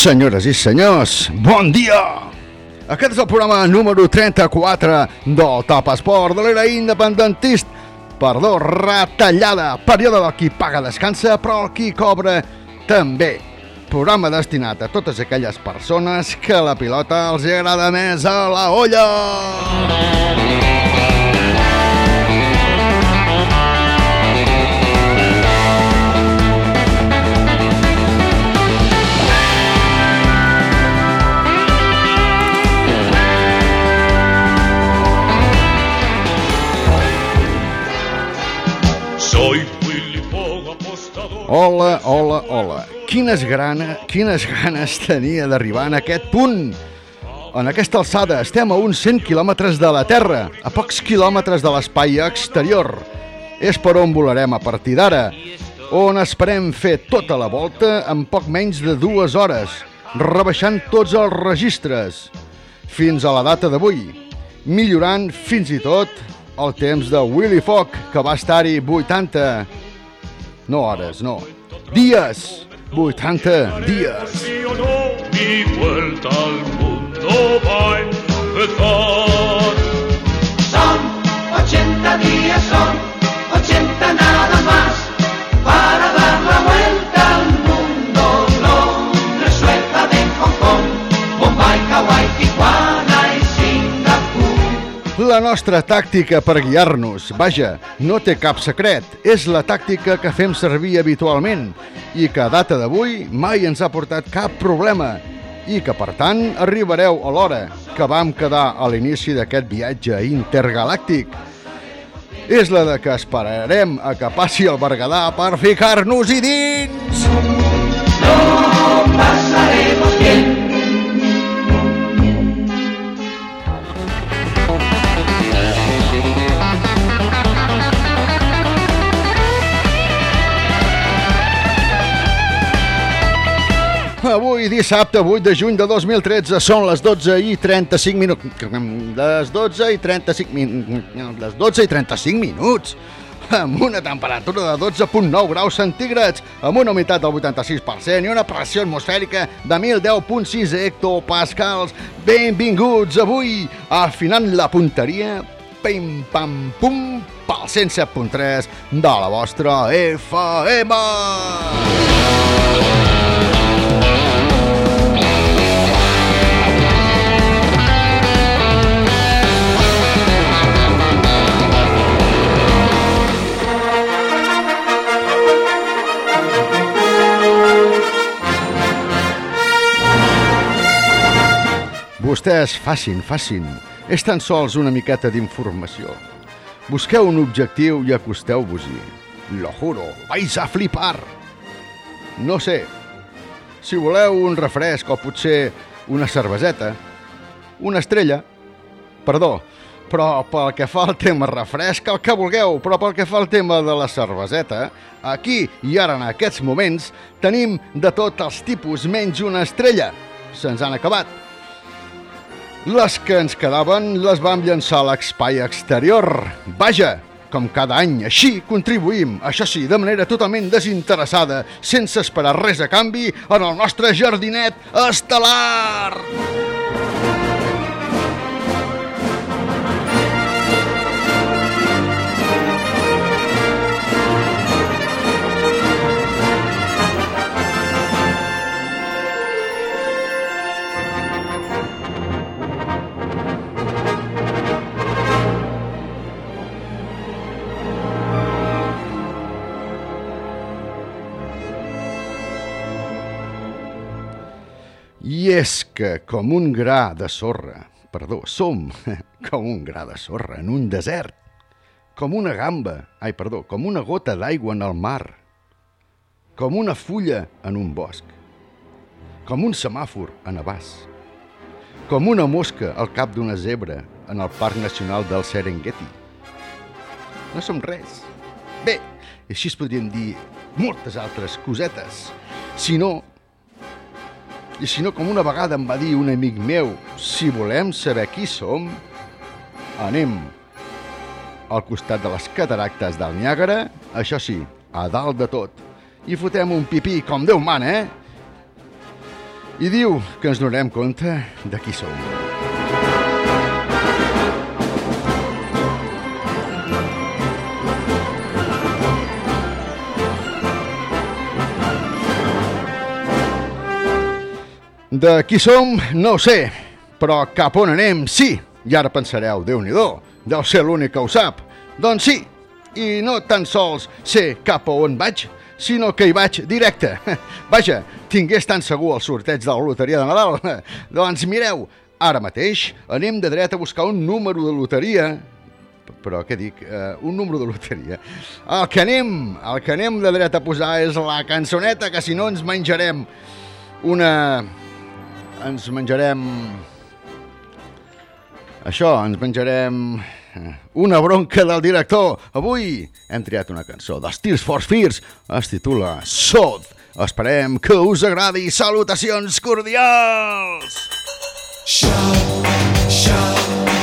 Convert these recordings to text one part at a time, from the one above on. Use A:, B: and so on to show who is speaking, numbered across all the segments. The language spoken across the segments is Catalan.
A: Senyores i senyors, bon dia! Aquest és el programa número 34 del Top Esport de l'era independentista. Perdó, retallada, període del qui paga descansa, però el qui cobra també. Programa destinat a totes aquelles persones que la pilota els agrada més a la olla.
B: Soy
A: Hola, hola, hola. Quines, grana, quines ganes tenia d'arribar en aquest punt. En aquesta alçada estem a uns 100 quilòmetres de la Terra, a pocs quilòmetres de l'espai exterior. És per on volarem a partir d'ara, on esperem fer tota la volta en poc menys de dues hores, rebaixant tots els registres, fins a la data d'avui, millorant fins i tot el temps de Willy Fogg, que va estar-hi 80... No hores, no. Dies! 80 dies!
B: Mi vuelta al mundo va a empezar.
C: Son 80 días, son 80 nada más La
A: nostra tàctica per guiar-nos, vaja, no té cap secret. És la tàctica que fem servir habitualment i que a data d'avui mai ens ha portat cap problema i que, per tant, arribareu a l'hora que vam quedar a l'inici d'aquest viatge intergalàctic. És la de que esperarem a que passi el Berguedà per ficar-nos-hi dins!
C: Pasaremos bien.
A: Avui, dissabte, 8 de juny de 2013, són les 12 i 35 minuts. Les 12 i 35 minuts. Les 12 i 35 minuts. Amb una temperatura de 12.9 graus centígrads, amb una humitat del 86% i una pressió atmosfèrica de 1010.6 hectopascals. Benvinguts avui, afinant la punteria, pim-pam-pum, pel 107.3 de la vostra FM. Vostès facin, facin. És tan sols una miqueta d'informació. Busqueu un objectiu i acosteu-vos-hi. Lo juro, vais a flipar. No sé, si voleu un refresc o potser una cerveseta, una estrella, perdó, però pel que fa al tema refresc, el que vulgueu, però pel que fa al tema de la cerveseta, aquí i ara en aquests moments tenim de tots els tipus menys una estrella. Se'ns han acabat. Les que ens quedaven les vam llançar a l'espai exterior. Vaja, com cada any, així contribuïm, això sí, de manera totalment desinteressada, sense esperar res a canvi, en el nostre jardinet estel·lar. I és que, com un gra de sorra, perdó, som com un gra de sorra en un desert, com una gamba, ai, perdó, com una gota d'aigua en el mar, com una fulla en un bosc, com un semàfor en abàs, com una mosca al cap d'una zebra en el Parc Nacional del Serengeti. No som res. Bé, així es podríem dir moltes altres cosetes. Si no, i si no, com una vegada em va dir un amic meu, si volem saber qui som, anem al costat de les cataractes del Niàgara, això sí, a dalt de tot, i fotem un pipí com Déu mana, eh? I diu que ens donarem compte de qui som. De qui som, no ho sé, però cap on anem, sí. I ara pensareu, déu nhi deu ser l'únic que ho sap. Doncs sí, i no tan sols sé cap a on vaig, sinó que hi vaig directe. Vaja, tingués tan segur el sorteig de la loteria de Nadal. doncs mireu, ara mateix anem de dret a buscar un número de loteria però què dic? Uh, un número de loteria. El que anem, el que anem de dret a posar és la cançoneta, que si no ens menjarem una... Ens menjarem... Això, ens menjarem eh, una bronca del director. Avui hem triat una cançó dels Tears for Fears. Es titula Sod. Esperem que us agradi. Salutacions cordials!
D: Shout, shout,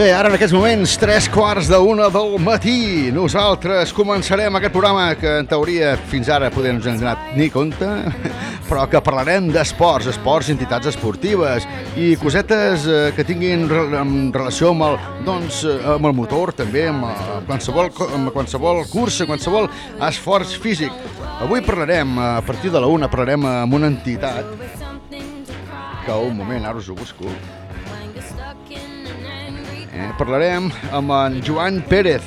A: Bé, ara en aquests moments, tres quarts d'una del matí. Nosaltres començarem aquest programa que en teoria fins ara poder no ens hem ni compte, però que parlarem d'esports, esports, entitats esportives i cosetes eh, que tinguin relació amb el, doncs, eh, amb el motor també, amb, eh, qualsevol, co- amb qualsevol cursa, qualsevol esforç físic. Avui parlarem, a partir de la una, parlarem amb una entitat que un moment, ara us ho busco. Eh, parlarem amb en Joan Pérez,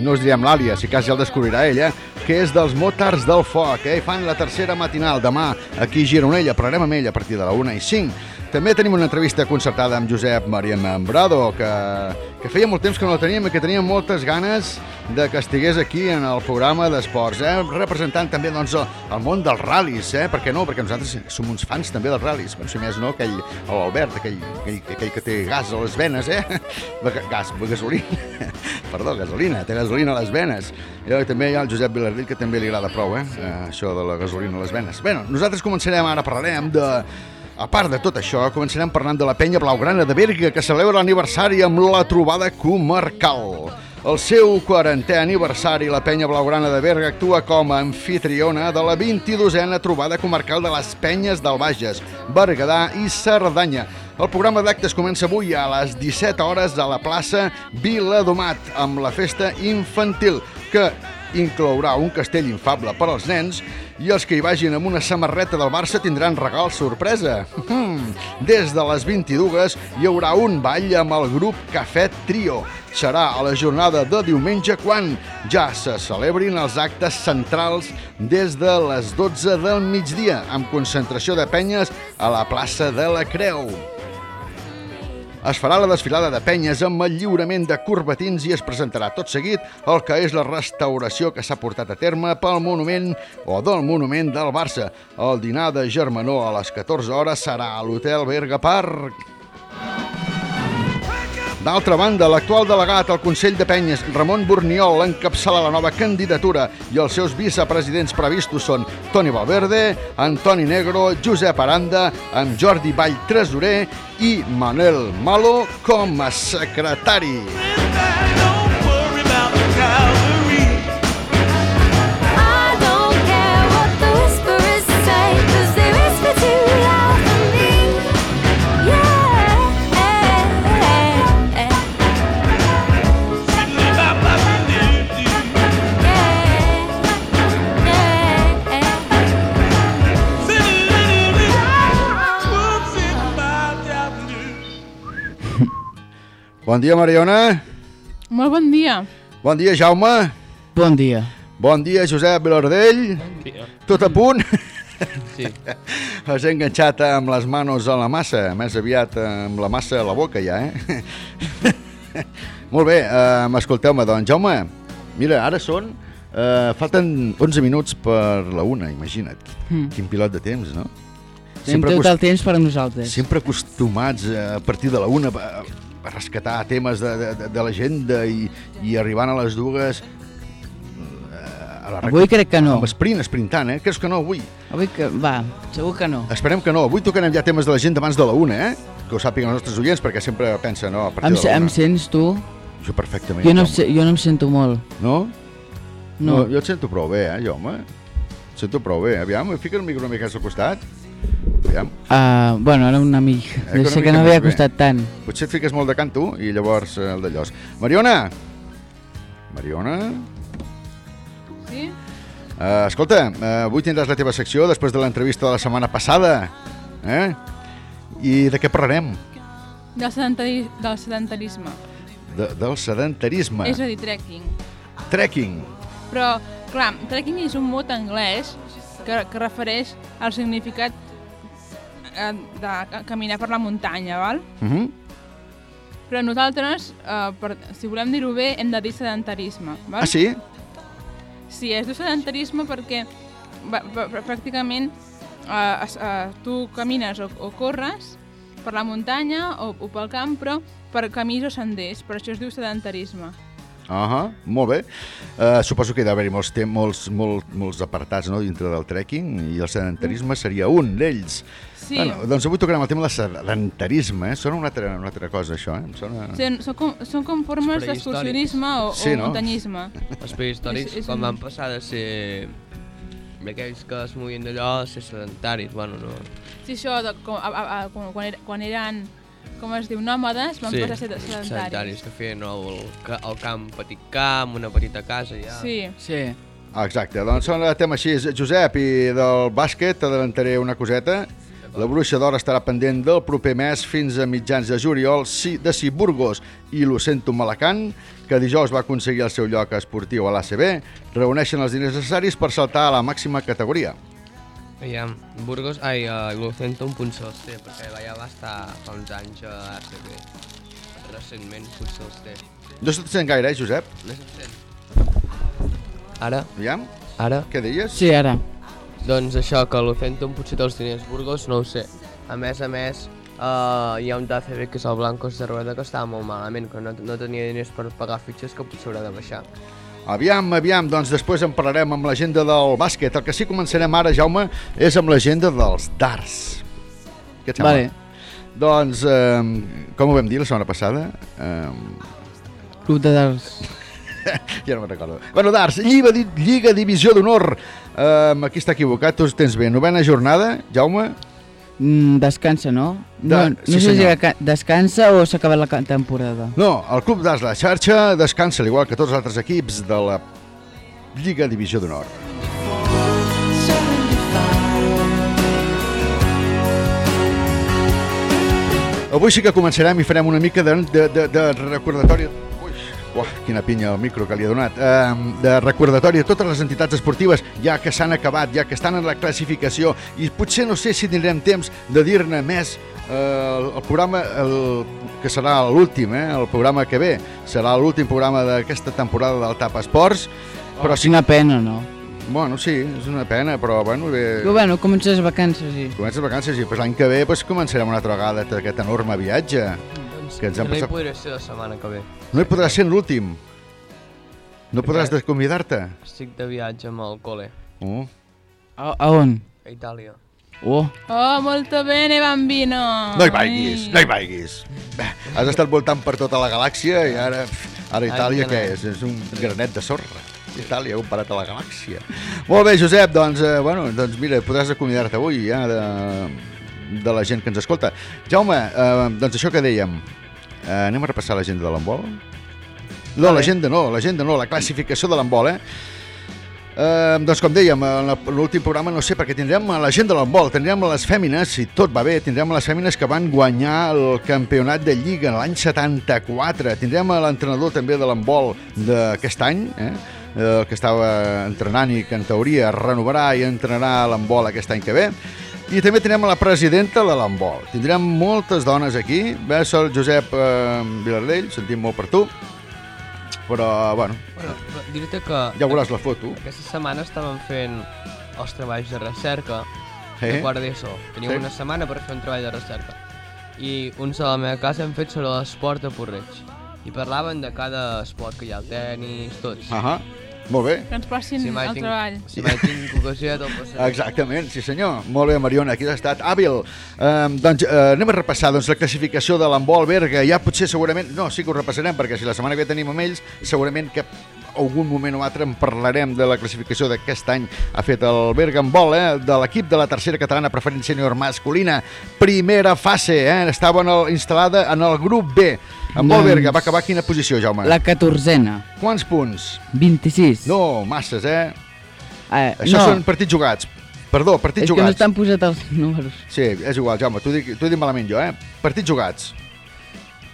A: no us direm l'àlia, si cas ja el descobrirà ella, que és dels Motards del Foc, eh? Fan la tercera matinal demà aquí a Gironella, parlarem amb ell a partir de la 1 i 5. També tenim una entrevista concertada amb Josep Maria Membrado, que, que feia molt temps que no la teníem i que teníem moltes ganes de que estigués aquí en el programa d'esports, eh? representant també doncs, el, món dels ral·lis, eh? per què no? Perquè nosaltres som uns fans també dels ral·lis, per si més no, aquell, l'Albert, aquell, aquell, aquell que té gas a les venes, eh? gas, gasolina, perdó, gasolina, té gasolina a les venes. I també hi ha el Josep Vilardell, que també li agrada prou, eh? eh? Això de la gasolina a les venes. Bé, nosaltres començarem ara, parlarem de... A part de tot això, començarem parlant de la penya blaugrana de Berga, que celebra l'aniversari amb la trobada comarcal. El seu 40è aniversari, la penya blaugrana de Berga actua com a anfitriona de la 22a trobada comarcal de les penyes del Bages, Berguedà i Cerdanya. El programa d'actes comença avui a les 17 hores a la plaça Viladomat amb la festa infantil, que inclourà un castell infable per als nens i els que hi vagin amb una samarreta del Barça tindran regal sorpresa. Des de les 22 hi haurà un ball amb el grup Cafè Trio. Serà a la jornada de diumenge quan ja se celebrin els actes centrals des de les 12 del migdia amb concentració de penyes a la plaça de la Creu. Es farà la desfilada de penyes amb el lliurament de corbatins i es presentarà tot seguit el que és la restauració que s'ha portat a terme pel monument o del monument del Barça. El dinar de Germanó a les 14 hores serà a l'Hotel Berga Park. D'altra banda, l'actual delegat al Consell de Penyes, Ramon Borniol, encapçala la nova candidatura i els seus vicepresidents previstos són Toni Valverde, Antoni Negro, Josep Aranda, amb Jordi Vall tresorer i Manel Malo com a secretari.
D: Don't worry about the.
A: Bon dia, Mariona.
E: Molt bon dia.
A: Bon dia, Jaume.
F: Bon dia.
A: Bon dia, Josep Vilardell. Tot a punt?
G: Sí.
A: Has enganxat amb les manos a la massa, més aviat amb la massa a la boca ja, eh? Molt bé, uh, escolteu-me, doncs, Jaume, mira, ara són, uh, falten 11 minuts per la una, imagina't.
F: Mm.
A: Quin pilot de temps, no?
F: Tenim tot el temps per a nosaltres.
A: sempre acostumats eh, a partir de la una a rescatar temes de, de, de, l'agenda i, i arribant a les dues eh, a la
F: Avui crec que no.
A: Amb sprint, sprintant, eh? Creus que no avui?
F: Avui que... Va, segur que no.
A: Esperem que no. Avui tocarem ja temes de l'agenda abans de la una, eh? Que ho sàpiguen els nostres oients, perquè sempre pensa, no, a partir
F: Em,
A: de la
F: em
A: una.
F: sents tu?
A: Jo perfectament.
F: Jo no, em se- jo no em sento molt.
A: No?
F: No.
A: Jo et sento prou bé, eh, Jaume? Et sento prou bé. Aviam, fica el micro una mica al costat. Aviam.
F: Uh, bueno, ara una mica.
A: Eh,
F: Deu
A: una
F: ser que no havia
A: bé.
F: costat tant.
A: Potser et fiques molt de cant tu i llavors eh, el d'allòs. Mariona! Mariona?
E: Sí?
A: Uh, escolta, uh, avui tindràs la teva secció després de l'entrevista de la setmana passada. Eh? I de què parlarem?
E: Del, sedentari del sedentarisme.
A: De, del sedentarisme.
E: És a dir, trekking.
A: Trekking.
E: Però, clar, trekking és un mot anglès que, que refereix al significat eh, de ca- caminar per la muntanya, val?
A: Uh -huh.
E: Però nosaltres, eh, per, si volem dir-ho bé, hem de dir sedentarisme, val?
A: Ah, sí?
E: Sí, es diu sedentarisme perquè va, pràcticament eh, eh, tu camines o, o corres per la muntanya o, o pel camp, però per camins o senders, per això es diu sedentarisme.
A: Uh -huh, molt bé. Uh, suposo que hi ha d'haver-hi molts, molts, molts, molts apartats no, dintre del trekking i el sedentarisme seria un d'ells.
E: Sí.
A: Bueno, doncs avui tocarem el tema del sedentarisme. Eh? Sona una altra, una altra cosa, això. Eh? Em Sona...
E: Són, són, com, són com formes d'excursionisme o,
A: Sí,
E: o
A: no?
E: muntanyisme.
G: Els prehistòrics,
E: És- és
G: quan
E: un-
G: van passar de ser d'aquells que es movien d'allò ser sedentaris, bueno, no...
E: Sí, això, de, com, a, a, a, quan, quan, era, quan eren, com es diu, nòmades, van
G: sí,
E: passar a ser sedentaris.
G: sedentaris, que feien el, el camp, petit camp, una petita casa, ja.
E: Sí.
F: Sí.
A: Ah, exacte, doncs són el tema així. Josep, i del bàsquet t'adelantaré una coseta. La Bruixa d'Or estarà pendent del proper mes fins a mitjans de juliol si- de si Burgos i l'Ocento Malacant, que dijous va aconseguir el seu lloc esportiu a l'ACB, reuneixen els diners necessaris per saltar a la màxima categoria.
G: Aviam, Burgos, ai, uh, l'Ocento un punt se'ls té, perquè allà va estar fa uns anys a ACB. Recentment té.
A: No se't sent gaire, eh, Josep?
G: No se'ls sent. Ara,
A: Aviam,
G: ara,
A: què deies?
F: Sí, ara.
G: Doncs això, que l'Ocento potser té els diners Burgos, no ho sé. A més a més, uh, hi ha un d'ACB que és el Blancos de Rueda que estava molt malament, que no, no tenia diners per pagar fitxes que potser haurà de baixar.
A: Aviam, aviam, doncs després en parlarem amb l'agenda del bàsquet. El que sí començarem ara, Jaume, és amb l'agenda dels darts. Què et sembla?
F: Vale.
A: Doncs, eh, com ho vam dir la setmana passada? Eh,
F: Club de darts.
A: ja no me'n recordo. Bueno, darts, Lliga, Lliga Divisió d'Honor. Eh, aquí està equivocat, tu tens bé. Novena jornada, Jaume?
F: Mm, descansa, no?
A: De-
F: no, no
A: sí,
F: sé si
A: senyor.
F: ca- descansa o s'ha acabat la temporada.
A: No, el Club d'Arts La Xarxa descansa, al igual que tots els altres equips de la Lliga Divisió d'Honor. Avui sí que començarem i farem una mica de, de, de, de recordatori... Uah, quina pinya el micro que li ha donat. Uh, de recordatori a totes les entitats esportives, ja que s'han acabat, ja que estan en la classificació, i potser no sé si tindrem temps de dir-ne més uh, el, programa, el, que serà l'últim, eh, el programa que ve, serà l'últim programa d'aquesta temporada del TAP Esports, però sí,
F: Quina pena, no?
A: bueno, sí, és una pena, però bueno, bé,
F: Però bueno, comences vacances i...
A: comences vacances i pues, l'any que ve pues, començarem una altra vegada aquest enorme viatge.
G: Doncs
A: Que ens han
G: no hi
A: passat-
G: podré ser la setmana que ve.
A: No hi podràs ser l'últim. No podràs desconvidar-te.
G: Estic de viatge amb el col·le,
A: Oh.
F: A, a on?
G: a Itàlia.
F: Oh,
E: Oh, molto bene, bambino!
A: No hi vaiguis, no hi vaiguis. Has estat voltant per tota la galàxia i ara, ara Itàlia
G: Ai,
A: què és? És un granet de sorra. Itàlia, comparat a la galàxia. Molt bé, Josep, doncs, eh, bueno, doncs mira, podràs acomiadar-te avui ja de, de la gent que ens escolta. Jaume, eh, doncs això que dèiem, eh, anem a repassar l'agenda de l'handbol? No, l'agenda no, l'agenda no, la classificació de l'handbol, eh? Eh, doncs com dèiem, en l'últim programa no sé, perquè tindrem la gent de l'handbol, tindrem les fèmines, si tot va bé, tindrem les fèmines que van guanyar el campionat de Lliga l'any 74, tindrem l'entrenador també de l'handbol d'aquest any, eh? eh, que estava entrenant i que en teoria renovarà i entrenarà l'handbol aquest any que ve, i també tindrem la presidenta de l'handbol. Tindrem moltes dones aquí, bé, sol Josep eh, Vilardell, sentim molt per tu, però, bueno,
G: Bueno, dir-te que
A: ja veuràs la foto.
G: aquesta setmana estàvem fent els treballs de recerca de
A: Eh?
G: quart d'ESO. Teníem
A: Sí.
G: una setmana per fer un treball de recerca. I uns a la meva casa hem fet sobre l'esport a Porreig. I parlaven de cada esport que hi ha, el tennis, tots.
A: Ahà, molt bé.
E: Que ens passin
G: mai
E: el
G: tinc,
E: treball.
G: si mai tinc ocasió te'l passaré.
A: Exactament, sí senyor. Molt bé, Mariona, aquí has estat hàbil. Eh, doncs eh, anem a repassar doncs, la classificació de l'handbol Berga. Ja potser segurament... No, sí que ho repassarem, perquè si la setmana que ve tenim amb ells, segurament que algun moment o altre en parlarem de la classificació d'aquest any ha fet el Berga en vol, eh, de l'equip de la tercera catalana preferent sènior masculina primera fase, eh, estava en el, instal·lada en el grup B en vol
F: Doncs-
A: va acabar quina posició, Jaume?
F: la catorzena.
A: Quants punts?
F: 26.
A: No, masses, eh?
F: Eh,
A: Això
F: no,
A: són partits jugats. Perdó, partits
F: és que no
A: jugats.
F: estan posats els números.
A: Sí, és igual, Jaume, t'ho dic, dit malament jo, eh? Partits jugats.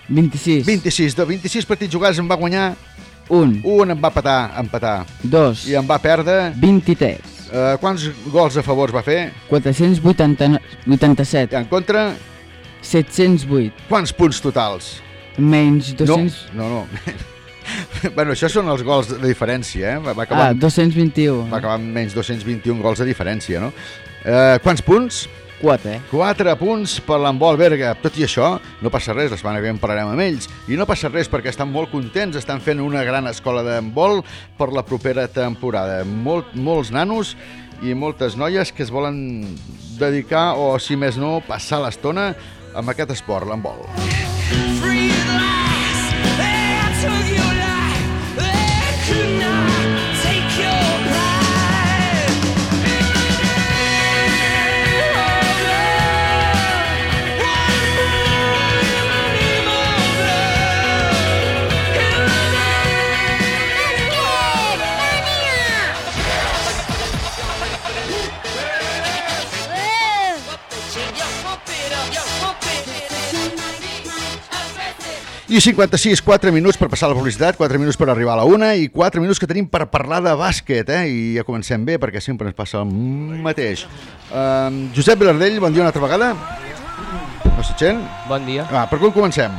F: 26.
A: 26, de 26 partits jugats en va guanyar,
F: 1,
A: un en va patar, empatar,
F: 2,
A: i en va perdre...
F: 23,
A: Eh, quants gols a favor va fer?
F: 487,
A: I en contra,
F: 708,
A: quants punts totals?
F: Menys 200...
A: No, no, no. bueno, això són els gols de diferència, eh? Va, acabar,
F: Ah, 221.
A: va acabar amb menys 221 gols de diferència, no? Eh, quants punts?
F: 4, eh?
A: 4 punts per l'handbol Berga. Tot i això, no passa res, la setmana que en parlarem amb ells. I no passa res perquè estan molt contents, estan fent una gran escola d'handbol per la propera temporada. Molt, molts nanos i moltes noies que es volen dedicar, o si més no, passar l'estona amb aquest esport, l'handbol.
D: Free
A: I 56, 4 minuts per passar la publicitat, 4 minuts per arribar a la una i 4 minuts que tenim per parlar de bàsquet, eh? I ja comencem bé perquè sempre ens passa el mateix. Um, Josep Vilardell, bon dia una altra vegada. No se sent?
G: Bon dia.
A: Va, per on comencem?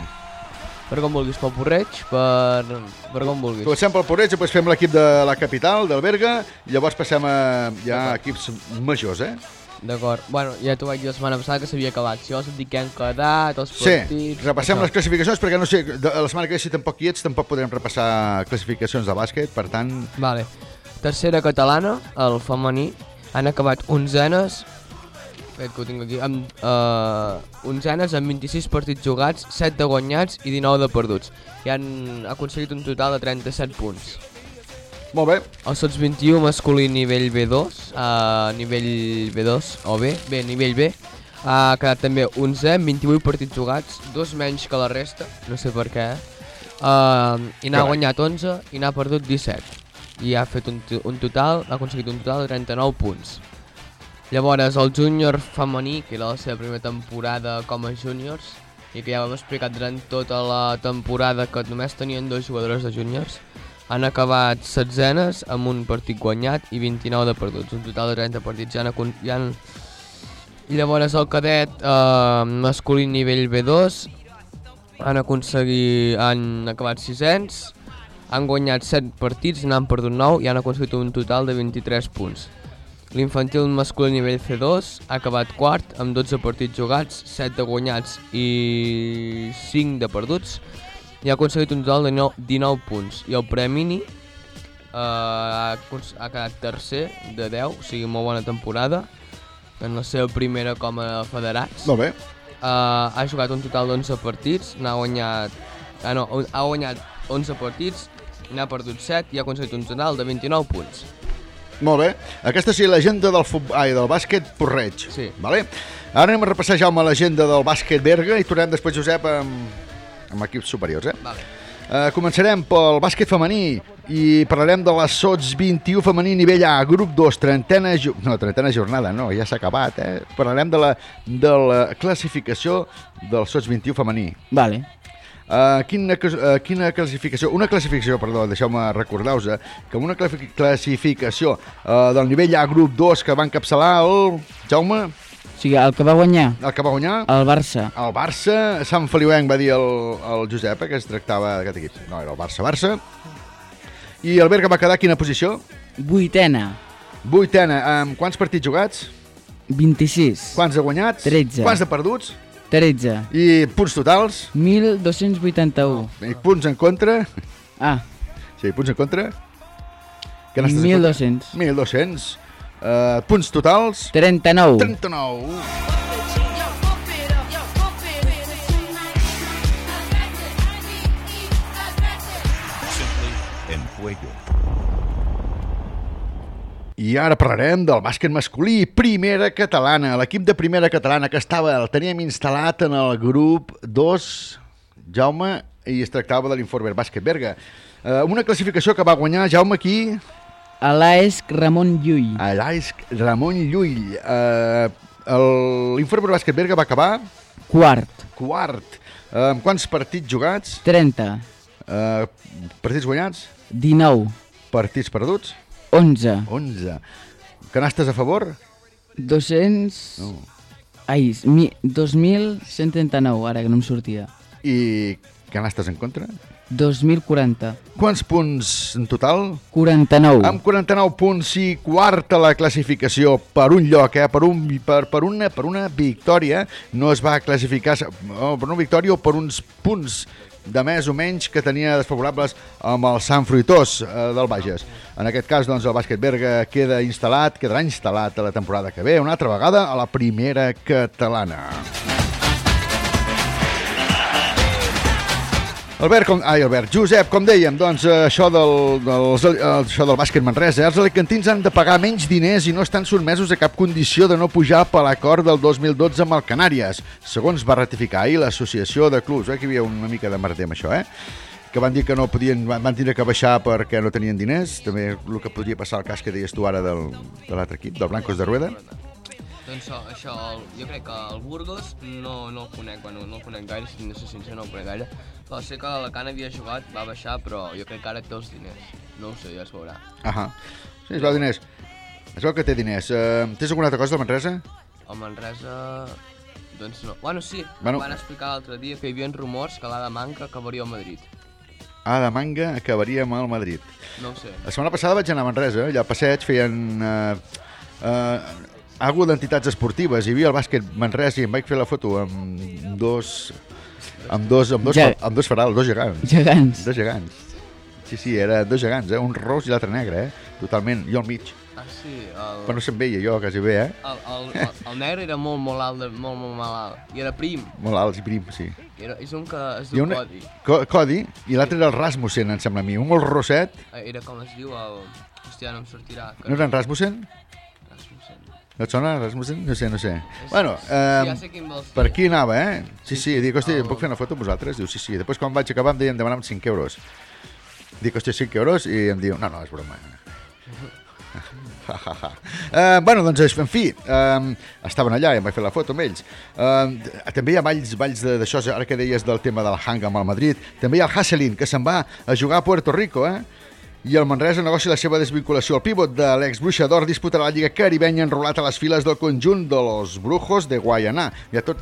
G: Per com vulguis, pel porreig, per, per com vulguis.
A: Comencem pel Porreig, després fem l'equip de la capital, del Berga, i llavors passem a ja a equips majors, eh?
G: D'acord. Bueno, ja t'ho vaig dir la setmana passada que s'havia acabat. Si vols et dic què han quedat, els
A: Sí,
G: partits...
A: repassem
G: això.
A: les classificacions perquè no sé, la setmana que ve si tampoc hi ets tampoc podrem repassar classificacions de bàsquet, per tant,
G: Vale. Tercera catalana, el femení, han acabat onzenes, fet que ho tinc aquí, amb uh, onzenes amb 26 partits jugats, 7 de guanyats i 19 de perduts. I han aconseguit un total de 37 punts.
A: Molt bé.
G: El Sots 21 masculí nivell B2, a nivell B2 o B, bé, nivell B, ha quedat també 11, amb 28 partits jugats, dos menys que la resta, no sé per què, uh, i n'ha guanyat 11 i n'ha perdut 17. I ha fet un, un total, ha aconseguit un total de 39 punts. Llavors, el júnior femení, que era la seva primera temporada com a júniors, i que ja vam explicar durant tota la temporada que només tenien dos jugadors de júniors, han acabat setzenes amb un partit guanyat i 29 de perduts, un total de 30 partits. Ja han, ja han... I llavors el cadet eh, masculí nivell B2 han aconseguit, han acabat sisens, han guanyat 7 partits, n'han perdut 9 i han aconseguit un total de 23 punts. L'infantil masculí nivell C2 ha acabat quart amb 12 partits jugats, 7 de guanyats i 5 de perduts i ha aconseguit un total de 19, 19 punts. I el premini eh, ha, ha quedat tercer de 10, o sigui, molt bona temporada en la seva primera com a federats.
A: Molt bé.
G: Uh, ha jugat un total d'11 partits, n'ha guanyat... Ah, no, ha guanyat 11 partits, n'ha perdut 7 i ha aconseguit un total de 29 punts.
A: Molt bé. Aquesta sí, l'agenda del, fut... Ai, del bàsquet Porreig.
G: Sí.
A: Vale? Ara anem a repassar, Jaume, l'agenda del bàsquet Berga i tornem després, Josep, amb, amb equips superiors. Eh?
G: Vale.
A: Uh, començarem pel bàsquet femení i parlarem de la SOTS 21 femení nivell A, grup 2, trentena, no, trentena jornada, no, ja s'ha acabat, eh? Parlarem de la, de la classificació del SOTS 21 femení.
F: Vale.
A: Uh, quina, uh, quina classificació? Una classificació, perdó, deixeu-me recordar-vos, eh, que una classi- classificació uh, del nivell A, grup 2, que va encapçalar el Jaume,
F: O sigui, el que va guanyar,
A: el que va guanyar,
F: el Barça,
A: el Barça, Sant Feliuenc, va dir el, el Josep, eh, que es tractava d'aquest equip. No, era el Barça-Barça. I el Berga va quedar a quina posició?
F: vuitena,
A: Vuitena, amb quants partits jugats?
F: 26,
A: Quants ha guanyat?
F: 13.
A: Quants de perduts?
F: 13,
A: I punts totals?
F: 1281.
A: I punts en contra?
F: Ah,
A: Sí, punts en contra? Que n'estàs en
F: 1200.
A: contra? 1.200. Uh, punts totals?
F: 39.
A: 39.
H: Simply en fuego.
A: I ara parlarem del bàsquet masculí, primera catalana. L'equip de primera catalana que estava, el teníem instal·lat en el grup 2, Jaume, i es tractava de l'Informer Bàsquet Berga. Uh, una classificació que va guanyar Jaume aquí,
F: A l'AESC Ramon Llull.
A: a l'AISC Ramon Llull. Uh, L'Informer Bàsquet Berga va acabar
F: Quart,
A: quart. Uh, amb quants partits jugats?
F: 30,
A: Uh, partits guanyats?
F: 19,
A: Partits perduts?
F: 11,
A: 11. Canastes a favor?
F: 200...
A: No.
F: Ai, mi, 2.139, ara que no em sortia.
A: I canastes en contra?
F: 2.040.
A: Quants punts en total?
F: 49.
A: Amb 49 punts i quart a la classificació per un lloc, eh? per, un, per, per, una, per una victòria, no es va classificar oh, per una victòria o per uns punts de més o menys que tenia desfavorables amb el Sant Fruitós eh, del Bages. En aquest cas, doncs, el bàsquet Berga queda instal·lat, quedarà instal·lat a la temporada que ve, una altra vegada a la primera catalana. Albert, com, ai, Albert, Josep, com dèiem, doncs eh, això del, dels, eh, això del bàsquet Manresa, els alicantins han de pagar menys diners i no estan sotmesos a cap condició de no pujar per l'acord del 2012 amb el Canàries, segons va ratificar ahir l'associació de clubs, eh, que hi havia una mica de merder amb això, eh? que van dir que no podien, van tindre que baixar perquè no tenien diners, també el que podria passar el cas que deies tu ara del, de l'altre equip, del Blancos de Rueda.
G: Doncs això, el, jo crec que el Burgos no, no el conec, bueno, no el conec gaire, si no sé sincer, no el conec gaire, però sé que la Cana havia jugat, va baixar, però jo crec que ara té els diners. No ho sé, ja es veurà.
A: Ahà. Sí, es veu diners. Es veu que té diners. Uh, tens alguna altra cosa del Manresa?
G: El Manresa... Doncs no. Bueno, sí,
A: Bueno.
G: van explicar l'altre dia que hi havia rumors que l'Ada Manca acabaria al Madrid.
A: Ah, de manga acabaria amb el Madrid.
G: No sé.
A: La setmana passada vaig anar a Manresa, allà al passeig feien... Uh, uh, algo d'entitats esportives, hi havia el bàsquet Manresa i em vaig fer la foto amb dos... amb dos, amb dos,
F: Ja.
A: amb dos farals, dos gegants.
F: Gegants.
A: Dos gegants. Sí, sí, era dos gegants, eh? un ros i l'altre negre, eh? totalment, jo al mig.
G: Ah, sí, el,
A: Però no se'n veia jo quasi bé, eh?
G: el, el, el, el negre era molt, molt alt, de- molt, molt, molt alt. I era prim.
A: Molt alts i prim, sí.
G: Era, és un que es diu
A: una-
G: Codi.
A: Co Codi, i l'altre era el Rasmussen, em sembla a mi. Un molt roset.
G: Eh, Era com es diu el... Hòstia, no em sortirà. Que...
A: No era en Rasmussen? No et sona, Rasmussen? No sé, no sé.
G: És-
A: Bueno,
G: sí, ja
A: eh,
G: sé quin vols
A: per aquí anava, eh? Sí, sí, dic, hòstia,
G: El-
A: em puc fer una foto amb vosaltres? Diu, sí, sí. Després, quan vaig acabar, em deien, demanàvem 5 euros. Dic, hòstia, 5 euros? I em diu, no, no, és broma. Eh, bueno, doncs, en fi, eh, estaven allà i em vaig fer la foto amb ells. Eh, també hi ha balls de- d'això, ara que deies del tema del hang amb el Madrid, també hi ha el Hasselin, que se'n va a jugar a Puerto Rico, eh? I el Manresa negocia la seva desvinculació. El pívot de l'ex-bruixador disputarà la Lliga Caribenya enrolat a les files del conjunt de los Brujos de Guaianà. Ja tot,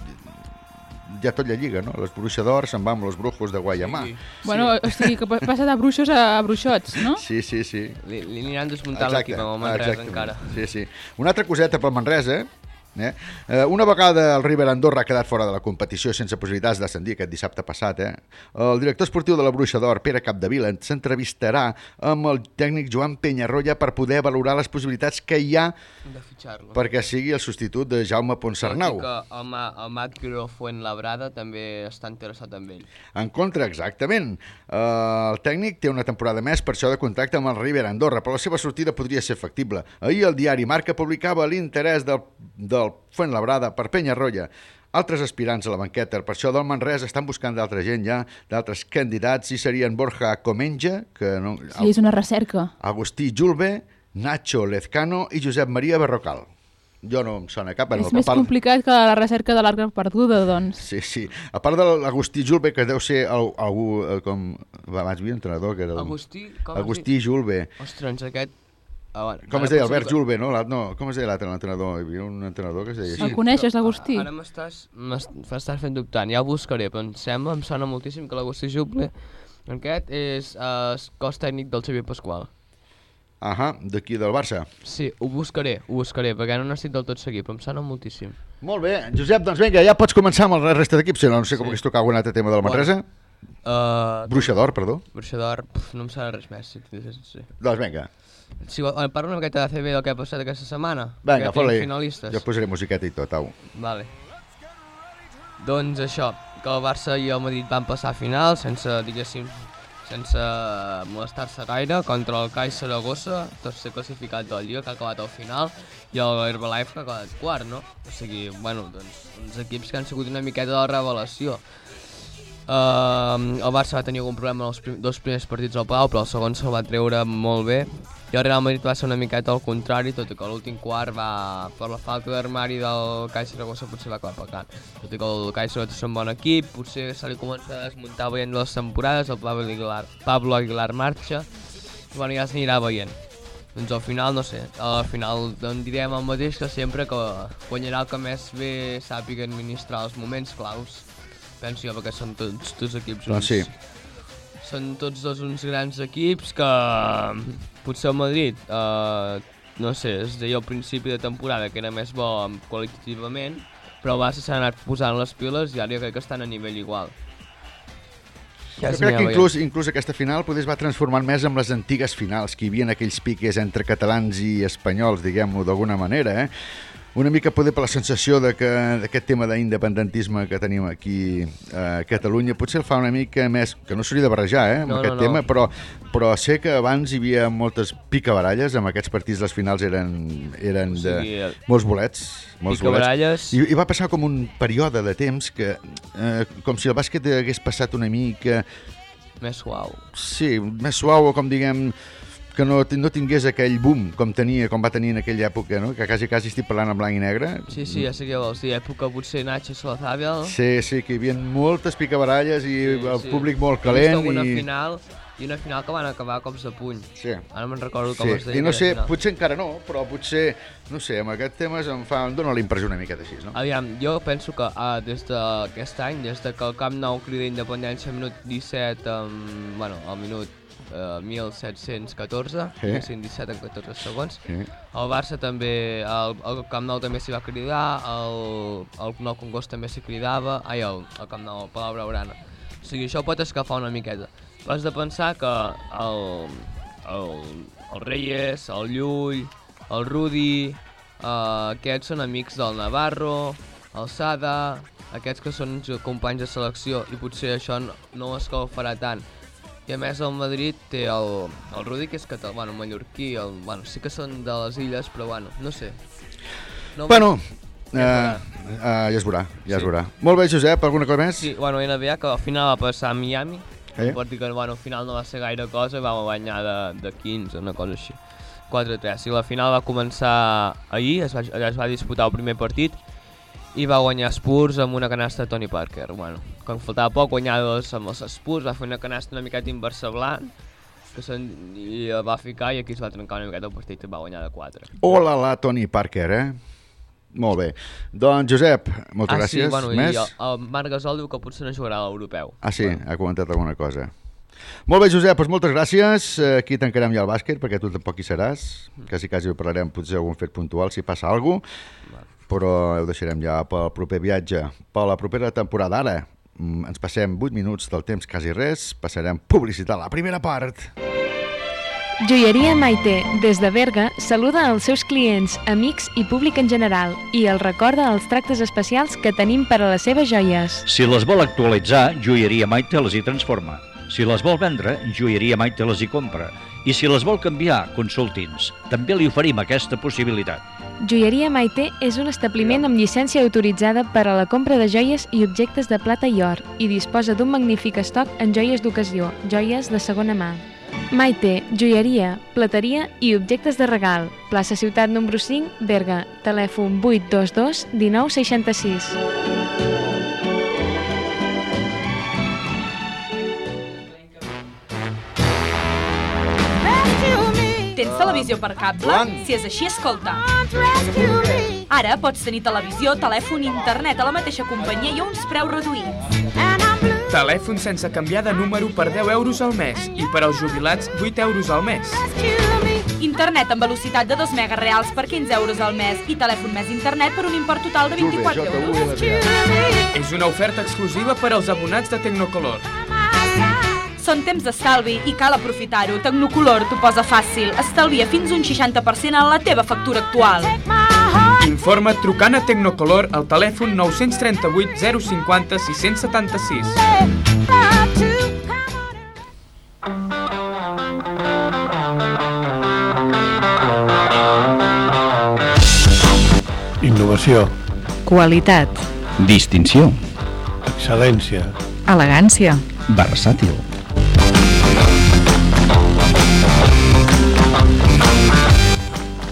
A: ja tot la lliga, no? Els bruixadors se'n va amb los Brujos de Guaiamà.
G: Sí.
E: Bueno, o sigui, que pa- passa de bruixos a bruixots, no?
A: Sí, sí, sí.
G: Li, li aniran desmuntant l'equip amb el Manresa
A: exactament.
G: encara.
A: Sí, sí. Una altra coseta pel Manresa, Eh? Eh, una vegada el River Andorra ha quedat fora de la competició sense possibilitats d'ascendir aquest dissabte passat, eh? el director esportiu de la Bruixa d'Or, Pere Capdevila, s'entrevistarà amb el tècnic Joan Penyarroia per poder valorar les possibilitats que hi ha perquè sigui el substitut de Jaume Ponsarnau.
G: Que el, Ma, el Matt Guiro Fuenlabrada també està interessat en ell.
A: En contra, exactament. Uh, el tècnic té una temporada més per això de contracte amb el River Andorra, però la seva sortida podria ser factible. Ahir el diari Marca publicava l'interès del, del Fuenlabrada per Penyarroia. Altres aspirants a la banqueta, per això del Manresa, estan buscant d'altra gent ja, d'altres candidats, i serien Borja Comenja, que no,
E: Sí, és una recerca.
A: Agustí Julve, Nacho Lezcano i Josep Maria Berrocal. Jo no em sona cap.
E: és més complicat que la recerca de l'arca perduda, doncs.
A: Sí, sí. A part de l'Agustí Julve, que deu ser el- algú eh, com... Va, abans havia un entrenador que era...
G: Agustí, com
A: Agustí Julve.
G: Ostres, aquest... Ah, bueno,
A: Com es deia?
G: potser
A: Albert
G: que-
A: Julve, no? La- no? Com es deia l'altre entrenador? Hi havia un entrenador que es deia
E: El
A: així.
E: coneixes, l'Agustí?
G: Ara m'estàs m'es- m'estàs fent dubtant, ja ho buscaré, però em sembla, em sona moltíssim que l'Agustí Juble aquest és uh, cos tècnic del Xavier Pasqual.
A: Ahà, d'aquí del Barça.
G: Sí, ho buscaré, ho buscaré, perquè no n'estic del tot seguit, però em sona moltíssim.
A: Molt bé. Josep, doncs vinga, ja pots començar amb el resta d'equips, si no, no sé com
G: Sí.
A: sí. tocar algun altre tema de la Manresa.
G: Uh,
A: Bruixador, perdó.
G: Bruixador, pf, no em sona res més, si sincer.
A: Doncs vinga.
G: Si vol, parlo una miqueta de CB del que ha passat aquesta setmana.
A: Vinga, fot-li.
G: finalistes.
A: Jo posaré musiqueta i tot, au.
G: Vale. Doncs això, que el Barça i el Madrid van passar a final sense, diguéssim, sense molestar-se gaire contra el CAI Saragossa, tot ser classificat del Lliga, que ha acabat al final, i el Herbalife, que ha acabat quart, no? O sigui, bueno, doncs, uns equips que han sigut una miqueta de revelació. Uh, el Barça va tenir algun problema en els prim dos primers partits al Palau, però el segon se'l va treure molt bé. I el Real Madrid va ser una miqueta al contrari, tot i que l'últim quart va, per la falta d'armari del Cai Saragossa potser va acabar pecant. Tot i que el Cai Saragossa és un bon equip, potser se li comença a desmuntar veient les temporades, el Pablo Aguilar, Pablo Aguilar marxa, i bueno, ja s'anirà veient. Doncs al final, no sé, al final en direm el mateix que sempre, que guanyarà el que més bé sàpiga administrar els moments claus. Jo, perquè són tots, tots equips
A: Doncs sí.
G: Són tots dos uns grans equips que potser el Madrid, eh, no sé, es deia al principi de temporada que era més bo qualitativament, però el Barça s'ha anat posant les piles i ara jo crec que estan a nivell igual. Ja
A: Jo crec que inclús, inclús aquesta final potser es va transformant més en les antigues finals, que hi havia aquells piques entre catalans i espanyols, diguem-ho d'alguna manera, eh? Una mica poder per la sensació de que d'aquest tema d'independentisme que tenim aquí a Catalunya potser el fa una mica més, que no s'hauria de barrejar eh, amb
G: No, no,
A: aquest
G: no.
A: tema, però, però sé que abans hi havia moltes picabaralles, amb aquests partits les finals eren, eren
G: O sigui,
A: de molts bolets. Molts
G: Picabaralles.
A: bolets. I, I va passar com un període de temps que, eh, com si el bàsquet hagués passat una mica
G: Més suau.
A: Sí, més suau o com diguem que no, no tingués aquell boom com tenia, com va tenir en aquella època, no? que quasi, quasi estic parlant en blanc i negre.
G: Sí, sí, ja sé què vols dir. Època potser Nacho Solazàbal.
A: Sí, sí, que hi havia moltes picabaralles i el
G: sí.
A: públic molt
G: He vist
A: calent.
G: alguna
A: I...
G: final i una final que van acabar cops de puny.
A: Sí.
G: Ara me'n recordo com
A: Sí,
G: es deia
A: i no sé,
G: final.
A: potser encara no, però potser, no sé, amb aquest tema em, fa, em dóna la impressió una miqueta així, no?
G: Aviam, jo penso que uh, des d'aquest any, des de que el Camp Nou crida independència al minut 17, um, bueno, al minut uh, 1714,
A: Sí.
G: diguéssim 17 en 14 segons,
A: Sí.
G: el Barça també, el, el Camp Nou també s'hi va cridar, el, el Nou Congost també s'hi cridava, ai, el, el Camp Nou, el Palau Blaugrana. O sigui, això pot escalfar una miqueta. Però has de pensar que el, el, el Reyes, el Llull, el Rudi, uh, aquests són amics del Navarro, el Sada, aquests que són companys de selecció i potser això no, no ho escalfarà tant. I a més el Madrid té el, el Rudi que és català, bueno, mallorquí, el, bueno, sí que són de les illes, però bueno, no sé. No,
A: Bueno, eh,
G: es
A: eh, ja es veurà, ja es
G: Sí.
A: veurà. Molt bé, Josep, alguna cosa més?
G: Sí, bueno, NBA, que al final va passar a Miami,
A: Eh?
G: pot dir que bueno, al final no va ser gaire cosa, vam guanyar de, de 15, una cosa així. 4-3. I la final va començar ahir, es va, allà es va disputar el primer partit, i va guanyar Spurs amb una canasta de Tony Parker. Bueno, quan faltava poc, guanyar dos amb els Spurs, va fer una canasta una miqueta inversablant, que se'n, va ficar i aquí es va trencar una miqueta el partit i va guanyar de 4.
A: Hola, la Tony Parker, eh? Molt bé. Doncs, Josep, moltes
G: ah,
A: gràcies.
G: sí, bueno,
A: Més?
G: i el, el Marc Gasol diu que potser no jugarà a l'europeu.
A: Ah, sí, ha comentat alguna cosa. Molt bé, Josep, doncs moltes gràcies. Eh, Aquí tancarem ja el bàsquet, perquè tu tampoc hi seràs. Quasi, quasi parlarem potser algun fet puntual, si passa alguna cosa. Però ho deixarem ja pel proper viatge. Per la propera temporada, ara, mm, ens passem 8 minuts del temps, quasi res. Passarem publicitat a la primera part.
I: Joieria Maite, des de Berga, saluda els seus clients, amics i públic en general i els recorda els tractes especials que tenim per a les seves joies.
J: Si les vol actualitzar, Joieria Maite les hi transforma. Si les vol vendre, Joieria Maite les hi compra. I si les vol canviar, consulti'ns. També li oferim aquesta possibilitat.
I: Joieria Maite és un establiment amb llicència autoritzada per a la compra de joies i objectes de plata i or i disposa d'un magnífic estoc en joies d'ocasió, joies de segona mà. Maite, joieria, plateria i objectes de regal. Plaça Ciutat número 5, Berga. Telèfon 822 1966.
K: Tens televisió per cable?
A: Joan.
K: Si és així, escolta. Ara pots tenir televisió, telèfon i internet a la mateixa companyia i a uns preus reduïts.
L: Telèfon sense canviar de número per 10 euros al mes i per als jubilats 8 euros al mes.
K: Internet amb velocitat de 2 megas reals per 15 euros al mes i telèfon més internet per un import total de 24 euros.
L: És una oferta exclusiva per als abonats de Tecnocolor.
K: Són temps d'estalvi i cal aprofitar-ho. Tecnocolor t'ho posa fàcil. Estalvia fins un 60% en la teva factura actual.
L: Informa't trucant a Tecnocolor al telèfon 938 050 676.
M: Innovació,
N: Qualitat.
O: Distinció.
M: excel·lència,
N: Elegància.
O: Versàtil.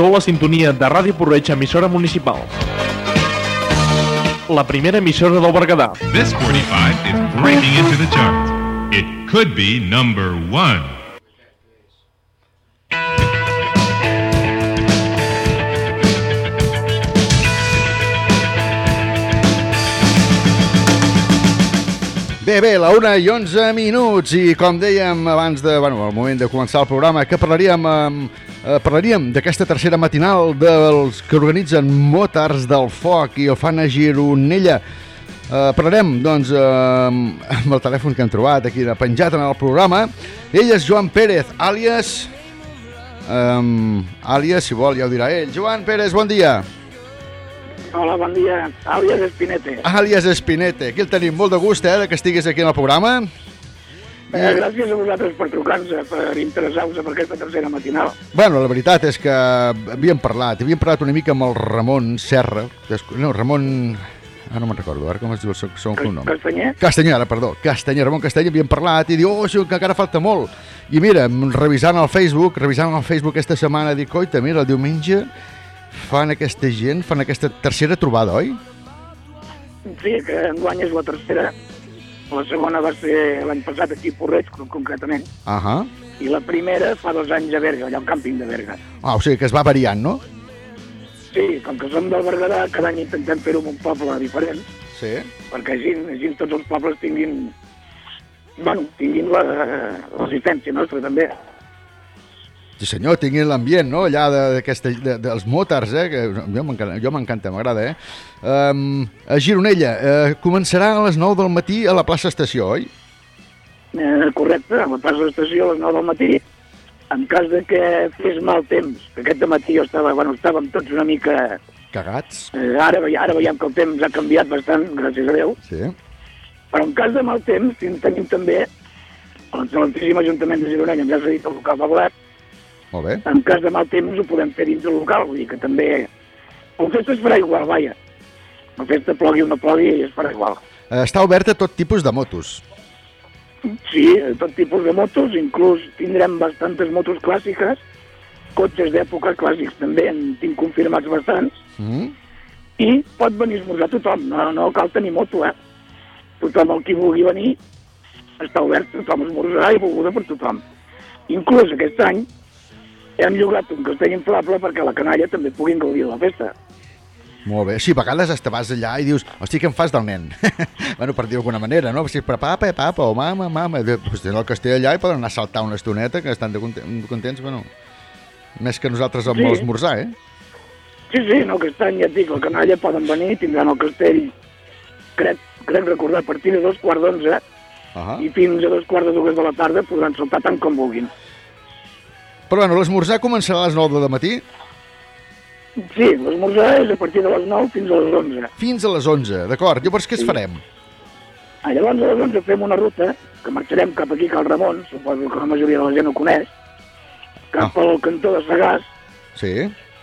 P: Sou la sintonia de Ràdio Porreig, emissora municipal. La primera emissora del Berguedà.
Q: This 45 is breaking into the charts. It could be number one.
A: Bé, bé, la una i 11 minuts i com dèiem abans de, bueno, al moment de començar el programa que parlaríem, eh, parlaríem d'aquesta tercera matinal dels que organitzen Motars del Foc i el fan a Gironella. Eh, parlarem, doncs, eh, amb el telèfon que hem trobat aquí penjat en el programa. Ell és Joan Pérez, àlies... Um, àlies, si vol, ja ho dirà ell. Joan Pérez, bon dia.
R: Hola, bon dia. Àlies Espinete.
A: Àlies Espinete. Aquí el tenim molt de gust, eh, de que estiguis aquí en el programa.
R: Eh, gràcies a vosaltres per trucar-nos, per interessar-vos per aquesta tercera matinal.
A: Bueno, la veritat és que havíem parlat, havíem parlat una mica amb el Ramon Serra, no, Ramon... Ah, no me'n recordo, ara com es diu el seu, seu cognom?
R: Castanyer?
A: Castanyer, ara, perdó. Castanyer, Ramon Castanyer, havíem parlat i diu, oh, això que encara falta molt. I mira, revisant el Facebook, revisant el Facebook aquesta setmana, dic, oita, mira, el diumenge fan aquesta gent, fan aquesta tercera trobada, oi?
R: Sí, que enguany és la tercera. La segona va ser l'any passat aquí a Porreig, con- concretament.
A: Ahà.
R: I la primera fa dos anys a Berga, allà al càmping de Berga.
A: Ah, o sigui que es va variant, no?
R: Sí, com que som del Berguedà, cada any intentem fer-ho en un poble diferent,
A: Sí.
R: perquè així, així tots els pobles tinguin, bueno, tinguin la- l'assistència nostra també.
A: Sí senyor, tinguin l'ambient, no?, allà de- d'aquesta- de, dels motars, eh?, que jo m'encanta, m'agrada, eh? Um, a Gironella, eh, començarà a les 9 del matí a la plaça Estació, oi?
R: Eh, correcte, a la plaça d'estació a les 9 del matí, en cas de que fes mal temps, que aquest matí jo estava, bueno, estàvem tots una mica...
A: Cagats.
R: Eh, ara, ara veiem que el temps ha canviat bastant, gràcies a Déu,
A: Sí.
R: però en cas de mal temps ten- tenim també l'excel·lentíssim Ajuntament de Gironella, ja s'ha dit el local Bablat,
A: Molt bé.
R: en cas de mal temps ho podem fer dins del local, vull dir que també... La festa es farà igual, vaja. La festa plogui o no plogui, es farà igual.
A: Eh, està oberta a tot tipus de motos.
R: Sí, tot tipus de motos, inclús tindrem bastantes motos clàssiques, cotxes d'època clàssics també, en tinc confirmats bastants,
A: Mm?
R: i pot venir a esmorzar tothom, no, no cal tenir moto, eh? Tothom el qui vulgui venir està obert, tothom esmorzarà i beguda per tothom. Inclús aquest any hem llogat un castell inflable perquè la canalla també puguin gaudir de la festa.
A: Molt bé. Sí, a vegades te vas allà i dius, hosti, què em fas del nen? bueno, per dir d'alguna manera, no? Si per papa, papa, o mama, mama, pues tenen el castell allà i poden anar a saltar una estoneta, que estan de conten- contents, bueno, més que nosaltres amb
R: Sí.
A: l'esmorzar, eh?
R: Sí, sí, no, aquest any ja et dic, la canalla poden venir, tindran el castell, crec, crec recordar, a partir de dos quarts d'onze,
A: Ah
R: i fins a dos quarts de dues de la tarda podran saltar tant com vulguin.
A: Però bueno, l'esmorzar començarà a les 9 de matí
R: Sí, l'esmorzar és a partir de les 9 fins a les 11.
A: fins a les 11, d'acord. Llavors què es farem?
R: Ah, llavors a les 11 fem una ruta, que marxarem cap aquí, Cal Ramon, suposo que la majoria de la gent ho coneix, cap
A: Ah.
R: al cantó de Sagàs.
A: Sí.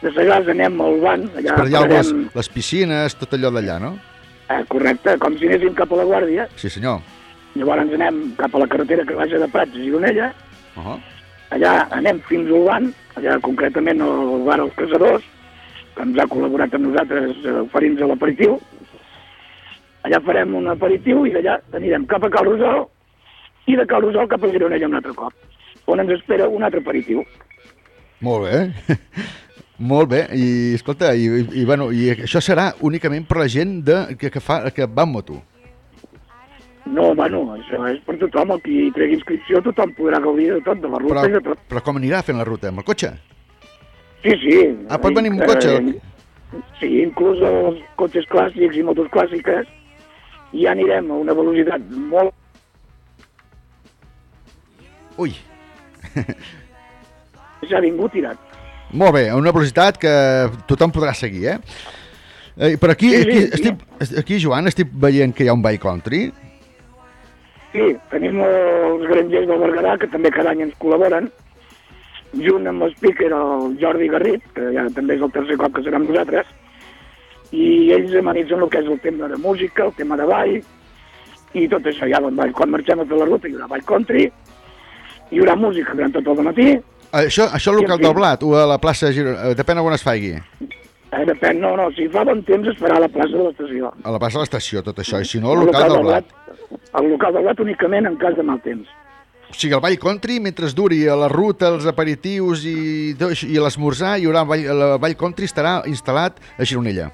R: De Sagàs anem al Ban, allà
A: per allà les,
R: pararem,
A: les piscines, tot allò d'allà, no?
R: eh, correcte, com si anéssim cap a la Guàrdia.
A: Sí, senyor.
R: Llavors anem cap a la carretera que baixa de Prats a Gironella,
A: Uh -huh.
R: Allà anem fins al Ban, allà concretament al bar Els Casadors, que ens ha col·laborat amb nosaltres eh, oferint-nos l'aperitiu. Allà farem un aperitiu i d'allà anirem cap a Cal Rosal i de Cal Rosal cap a Gironella un altre cop, on ens espera un altre aperitiu.
A: Molt bé. Molt bé, i escolta, i, i, bueno, i això serà únicament per la gent de, que, que, fa, que va amb moto.
R: No, bueno, això és per tothom, el qui tregui inscripció, tothom podrà gaudir de tot, de la ruta
A: Però,
R: i de tot.
A: però com anirà fent la ruta? Amb el cotxe?
R: Sí, sí.
A: Ah, pot venir amb un
R: Eh,
A: cotxe?
R: Sí, inclús els cotxes clàssics i motos clàssiques, i ja anirem a una velocitat molt...
A: Ui.
R: Ja ha vingut tirat.
A: Molt bé, a una velocitat que tothom podrà seguir, eh? eh però aquí,
R: Sí, sí,
A: aquí,
R: sí.
A: estic, aquí, Joan, estic veient que hi ha un bike country.
R: Sí, tenim els grangers del Berguedà, que també cada any ens col·laboren, junt amb el speaker, el Jordi Garrit, que ja també és el tercer cop que serà amb nosaltres, i ells amenitzen el que és el tema de música, el tema de ball, i tot això. Ja, doncs, quan marxem a fer la ruta hi haurà ball country, hi haurà música durant tot el matí,
A: Això, això al local del Blat o a la plaça Girona, depèn on es faigui.
R: Eh, depèn, no, no, si fa bon temps es farà a la plaça de l'estació.
A: A la plaça de l'estació, tot això, i si no,
R: Al
A: al local del Blat.
R: Al local del Blat únicament en cas de mal temps.
A: O sigui, el ball country, mentre duri a la ruta, els aperitius i, i l'esmorzar, hi haurà ball, el ball country estarà instal·lat a Gironella.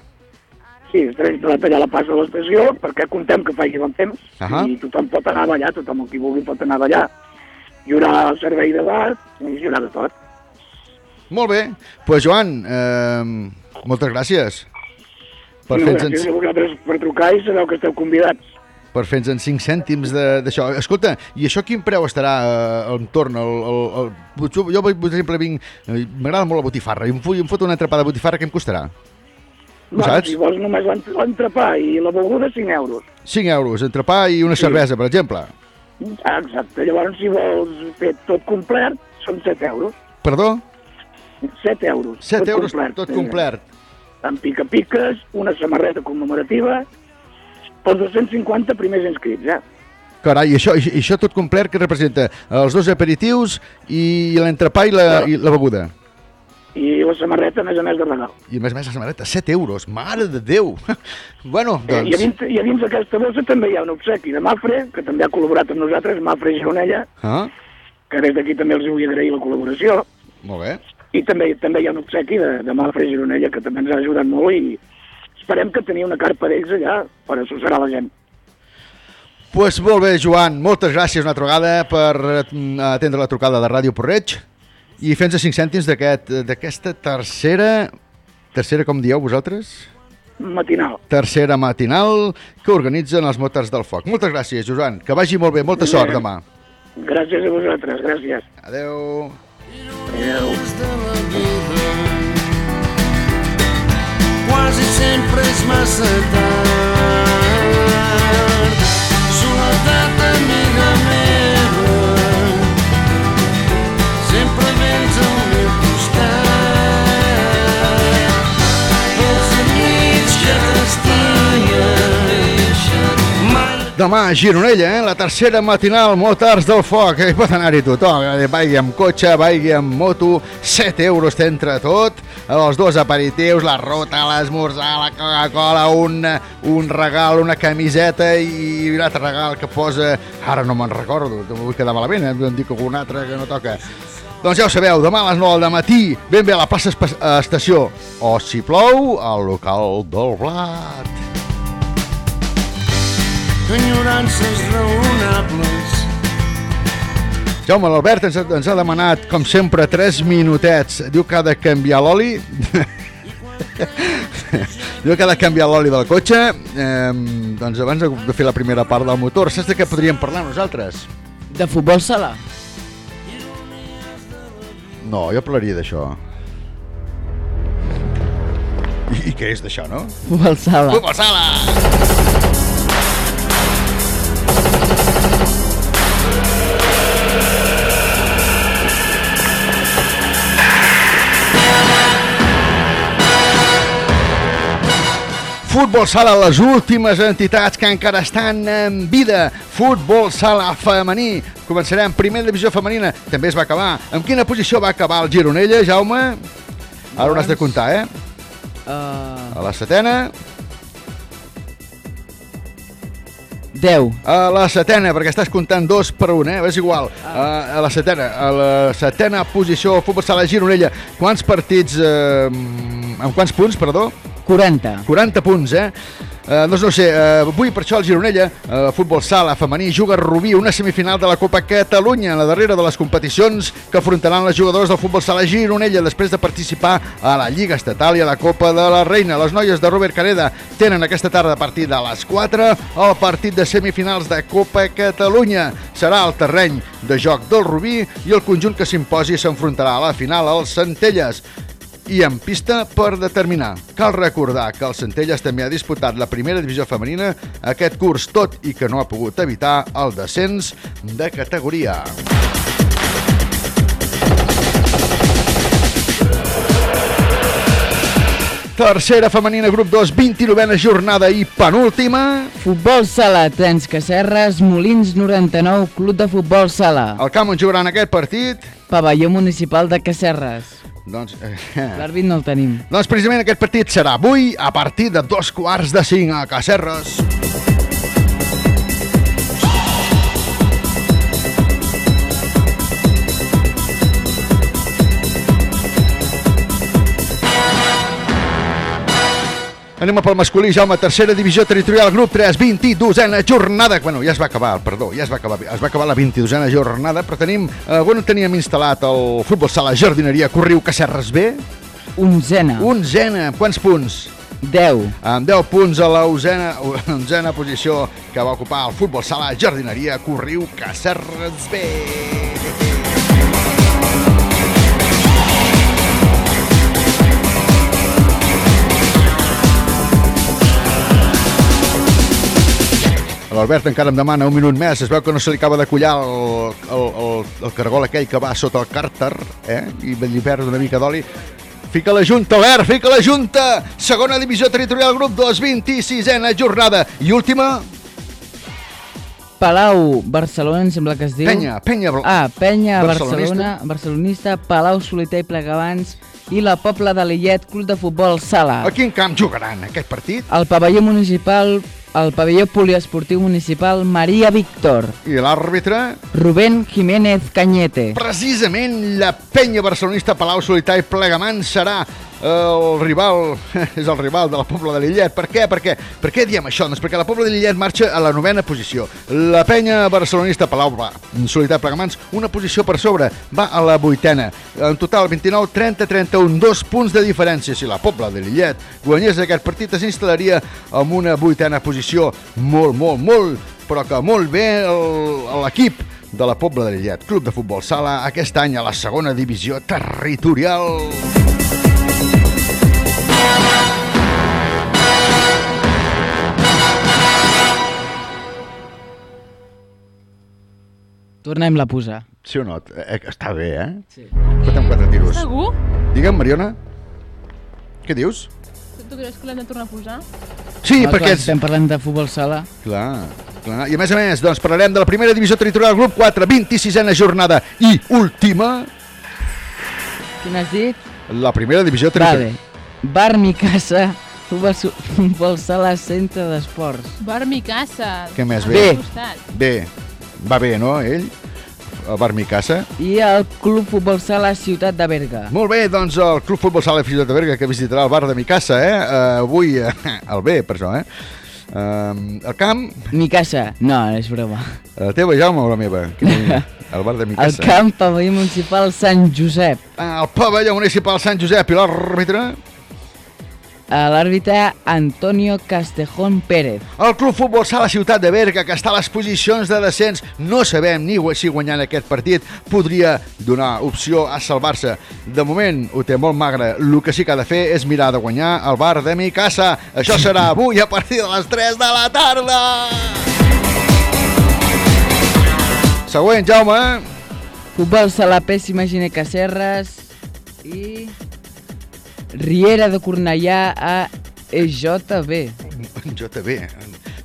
R: Sí, estarà instal·lat allà a la plaça de l'estació perquè contem que faci bon temps
A: Ahà.
R: i tothom pot anar a ballar, tothom qui vulgui pot anar a ballar. Hi haurà el servei de bar, i hi haurà de tot.
A: Molt bé. Doncs, pues, Joan, eh, moltes gràcies per fer-nos
R: gràcies a vosaltres per trucar i sabeu que esteu convidats.
A: per fer en 5 cèntims d'això. Escolta, i això quin preu estarà eh, entorn? El, el, el, jo, jo, per exemple, vinc... eh, M'agrada molt la botifarra. I em, em foto una entrepada de botifarra, què em costarà? Ho
R: Bueno,
A: saps?
R: si vols només l'ent- l'entrepà i la beguda, 5 euros.
A: 5 euros, entrepà i una
R: Sí.
A: cervesa, per exemple.
R: Ah, exacte. Llavors, si vols fer tot complet, són 7 euros.
A: Perdó?
R: 7 euros.
A: 7
R: tot
A: euros,
R: complet.
A: tot
R: Eh,
A: complet.
R: Amb pica-piques, una samarreta commemorativa, pels 250 primers inscrits, eh?
A: Carai, i això, i això tot complet que representa els dos aperitius i l'entrepà i, la, i la beguda.
R: I la samarreta, a més a més, de regal.
A: I a més a més la samarreta, 7 euros, mare de Déu! bueno,
R: Eh, I, a
A: doncs...
R: dins, I a dins d'aquesta bossa també hi ha un obsequi de Mafre, que també ha col·laborat amb nosaltres, Mafre Gironella,
A: Ah,
R: que des d'aquí també els vull agrair la col·laboració.
A: molt bé.
R: I també també hi ha un obsequi de, de Mafre Gironella, que també ens ha ajudat molt i esperem que tenia una carpa d'ells allà per assossegar la gent.
A: pues molt bé, Joan, moltes gràcies una altra vegada per eh, atendre la trucada de Ràdio Porreig i fent-nos 5 cèntims d'aquest- d'aquesta tercera... Tercera, com dieu vosaltres?
R: Matinal.
A: Tercera matinal que organitzen els motors del foc. Moltes gràcies, Joan. Que vagi molt bé. Molta sort demà.
R: Gràcies a vosaltres, gràcies.
A: Adeu.
D: Quasi sempre és massa tard. Soledat, amiga meva,
A: Demà a Gironella, eh? la tercera matinal Motors del Foc. Hi pot anar-hi tothom. eh? Vaigui amb cotxe, vaigui amb moto. 7 euros t'entra tot. Els dos aperitius, la ruta, l'esmorzar, la Coca-Cola, un, un regal, una camiseta i un altre regal que posa... Ara no me'n recordo, no vull quedar malament, eh? em dic algun altre que no toca. Doncs ja ho sabeu, demà a les 9 del matí, ben bé a la plaça eh, Estació. O, si plou, al local del Blat.
D: Enyorances raonables.
A: Jaume, l'Albert ens, ens ha demanat, com sempre, 3 minutets. Diu que ha de canviar l'oli. Diu que ha de canviar l'oli del cotxe. Eh, doncs abans de fer la primera part del motor, saps de què podríem parlar nosaltres?
F: De futbol sala.
A: No, jo parlaria d'això. I, I què és d'això, no?
F: Futbol sala.
A: Futbol sala! Futbol Sala, les últimes entitats que encara estan en vida. Futbol Sala femení. Començarem primera divisió femenina. També es va acabar. En quina posició va acabar el Gironella, Jaume? Ara ho has de comptar, eh?
F: Uh,
A: A la setena.
F: 10.
A: A la setena, perquè estàs comptant dos per un, eh? És igual. A, a la setena, a la setena posició, Futbol Sala Gironella. Quants partits... Eh, amb quants punts, perdó?
F: 40.
A: 40 punts, eh? Uh, doncs no sé, uh, avui per això el Gironella, uh, futbol sala femení, juga Rubí, una semifinal de la Copa Catalunya, la darrera de les competicions que afrontaran les jugadores del futbol sala Gironella després de participar a la Lliga Estatal i a la Copa de la Reina. Les noies de Robert Caneda tenen aquesta tarda a partir de les 4 el partit de semifinals de Copa Catalunya. Serà el terreny de joc del Rubí i el conjunt que s'imposi s'enfrontarà a la final als Centelles i en pista per determinar. Cal recordar que el Centelles també ha disputat la primera divisió femenina aquest curs, tot i que no ha pogut evitar el descens de categoria. Tercera femenina, grup 2, 29a jornada i penúltima.
F: Futbol sala, Trens Cacerres, Molins 99, Club de Futbol Sala.
A: El camp on jugaran aquest partit.
F: Pavelló Municipal de Cacerres.
A: Doncs, eh,
F: L'àrbit no el tenim.
A: doncs precisament aquest partit serà avui a partir de dos quarts de cinc a Cacerres. Anem a pel masculí, Jaume, tercera divisió territorial, grup 3, 22a jornada. Bueno, ja es va acabar, perdó, ja es va acabar, es va acabar la 22a jornada, però tenim, eh, bueno, teníem instal·lat el futbol sala jardineria Corriu Cacerres B.
F: Onzena.
A: Onzena, quants punts?
F: 10.
A: Amb 10 punts a la onzena, onzena posició que va ocupar el futbol sala jardineria Corriu Cacerres B. L'Albert encara em demana un minut més. Es veu que no se li acaba de collar el, el, el, el cargol aquell que va sota el càrter, eh? I li perd una mica d'oli. Fica la Junta, Albert, fica la Junta! Segona divisió territorial, grup 2, 26a jornada. I última,
F: Palau, Barcelona, em sembla que es diu.
A: Penya, Penya...
F: Ah, Penya. Barcelona, barcelonista, Palau, Soliter i Plegabans i la Pobla de Lillet, Club de Futbol Sala.
A: A quin camp jugaran aquest partit?
F: El pavelló municipal, el pavelló poliesportiu municipal Maria Víctor.
A: I l'àrbitre?
F: Rubén Jiménez Cañete.
A: Precisament la penya barcelonista Palau Solità i Plegamans serà el rival, és el rival de la Pobla de Lillet. Per què? Per què? Per què diem això? Doncs perquè la Pobla de Lillet marxa a la novena posició. La penya barcelonista Palau va, Solità i Plegamans, una posició per sobre, va a la vuitena. En total, 29, 30, 31, dos punts de diferència. Si la Pobla de Lillet guanyés aquest partit, s'instal·laria en una vuitena posició molt, molt, molt, però que molt bé l'equip de la Pobla de Lillet, Club de Futbol Sala, aquest any a la segona divisió territorial.
F: Tornem la posar.
A: Sí o no? Eh, està bé, eh? Sí. Fotem quatre tiros.
E: Segur?
A: Digue'm, Mariona. Què dius?
E: Tu creus que l'hem de tornar a posar?
A: Sí,
F: Ah,
A: perquè...
F: clar, Estem parlant de futbol sala.
A: Clar, clar. I a més a més, doncs parlarem de la primera divisió territorial, grup 4, 26a jornada i última,
F: Quin has dit?
A: la primera divisió territorial.
F: Vale. Bar Mi Casa, futbol, futbol sala, centre d'esports.
E: Bar mi casa.
A: Què més ve?
E: costat.
A: Bé, va bé, no, ell? A Bar Micasa.
F: I el Club Futbol Sala Ciutat de Berga.
A: Molt bé, doncs el Club Futbol Sala Ciutat de Berga que visitarà el bar de Micasa, eh? Uh, avui, uh, el bé, per això, eh? Uh, el camp...
F: Mi casa. No, és broma.
A: La teva, Jaume, o la meva? El bar de
F: El
A: Micasa.
F: camp pavelló municipal Sant Josep.
A: El pavelló municipal Sant Josep i l'àrbitre...
F: L'àrbitre Antonio Castejón Pérez.
A: El Club Futbol Sala Ciutat de Berga, que està a les posicions de descens, no sabem ni si guanyant aquest partit podria donar opció a salvar-se. De moment ho té molt magre. El que sí que ha de fer és mirar de guanyar el bar de mi casa. Això serà avui a partir de les 3 de la tarda. Següent, Jaume.
F: Futbol Sala Pèssima Gine Cacerres i Riera de Cornellà a EJB.
A: JB.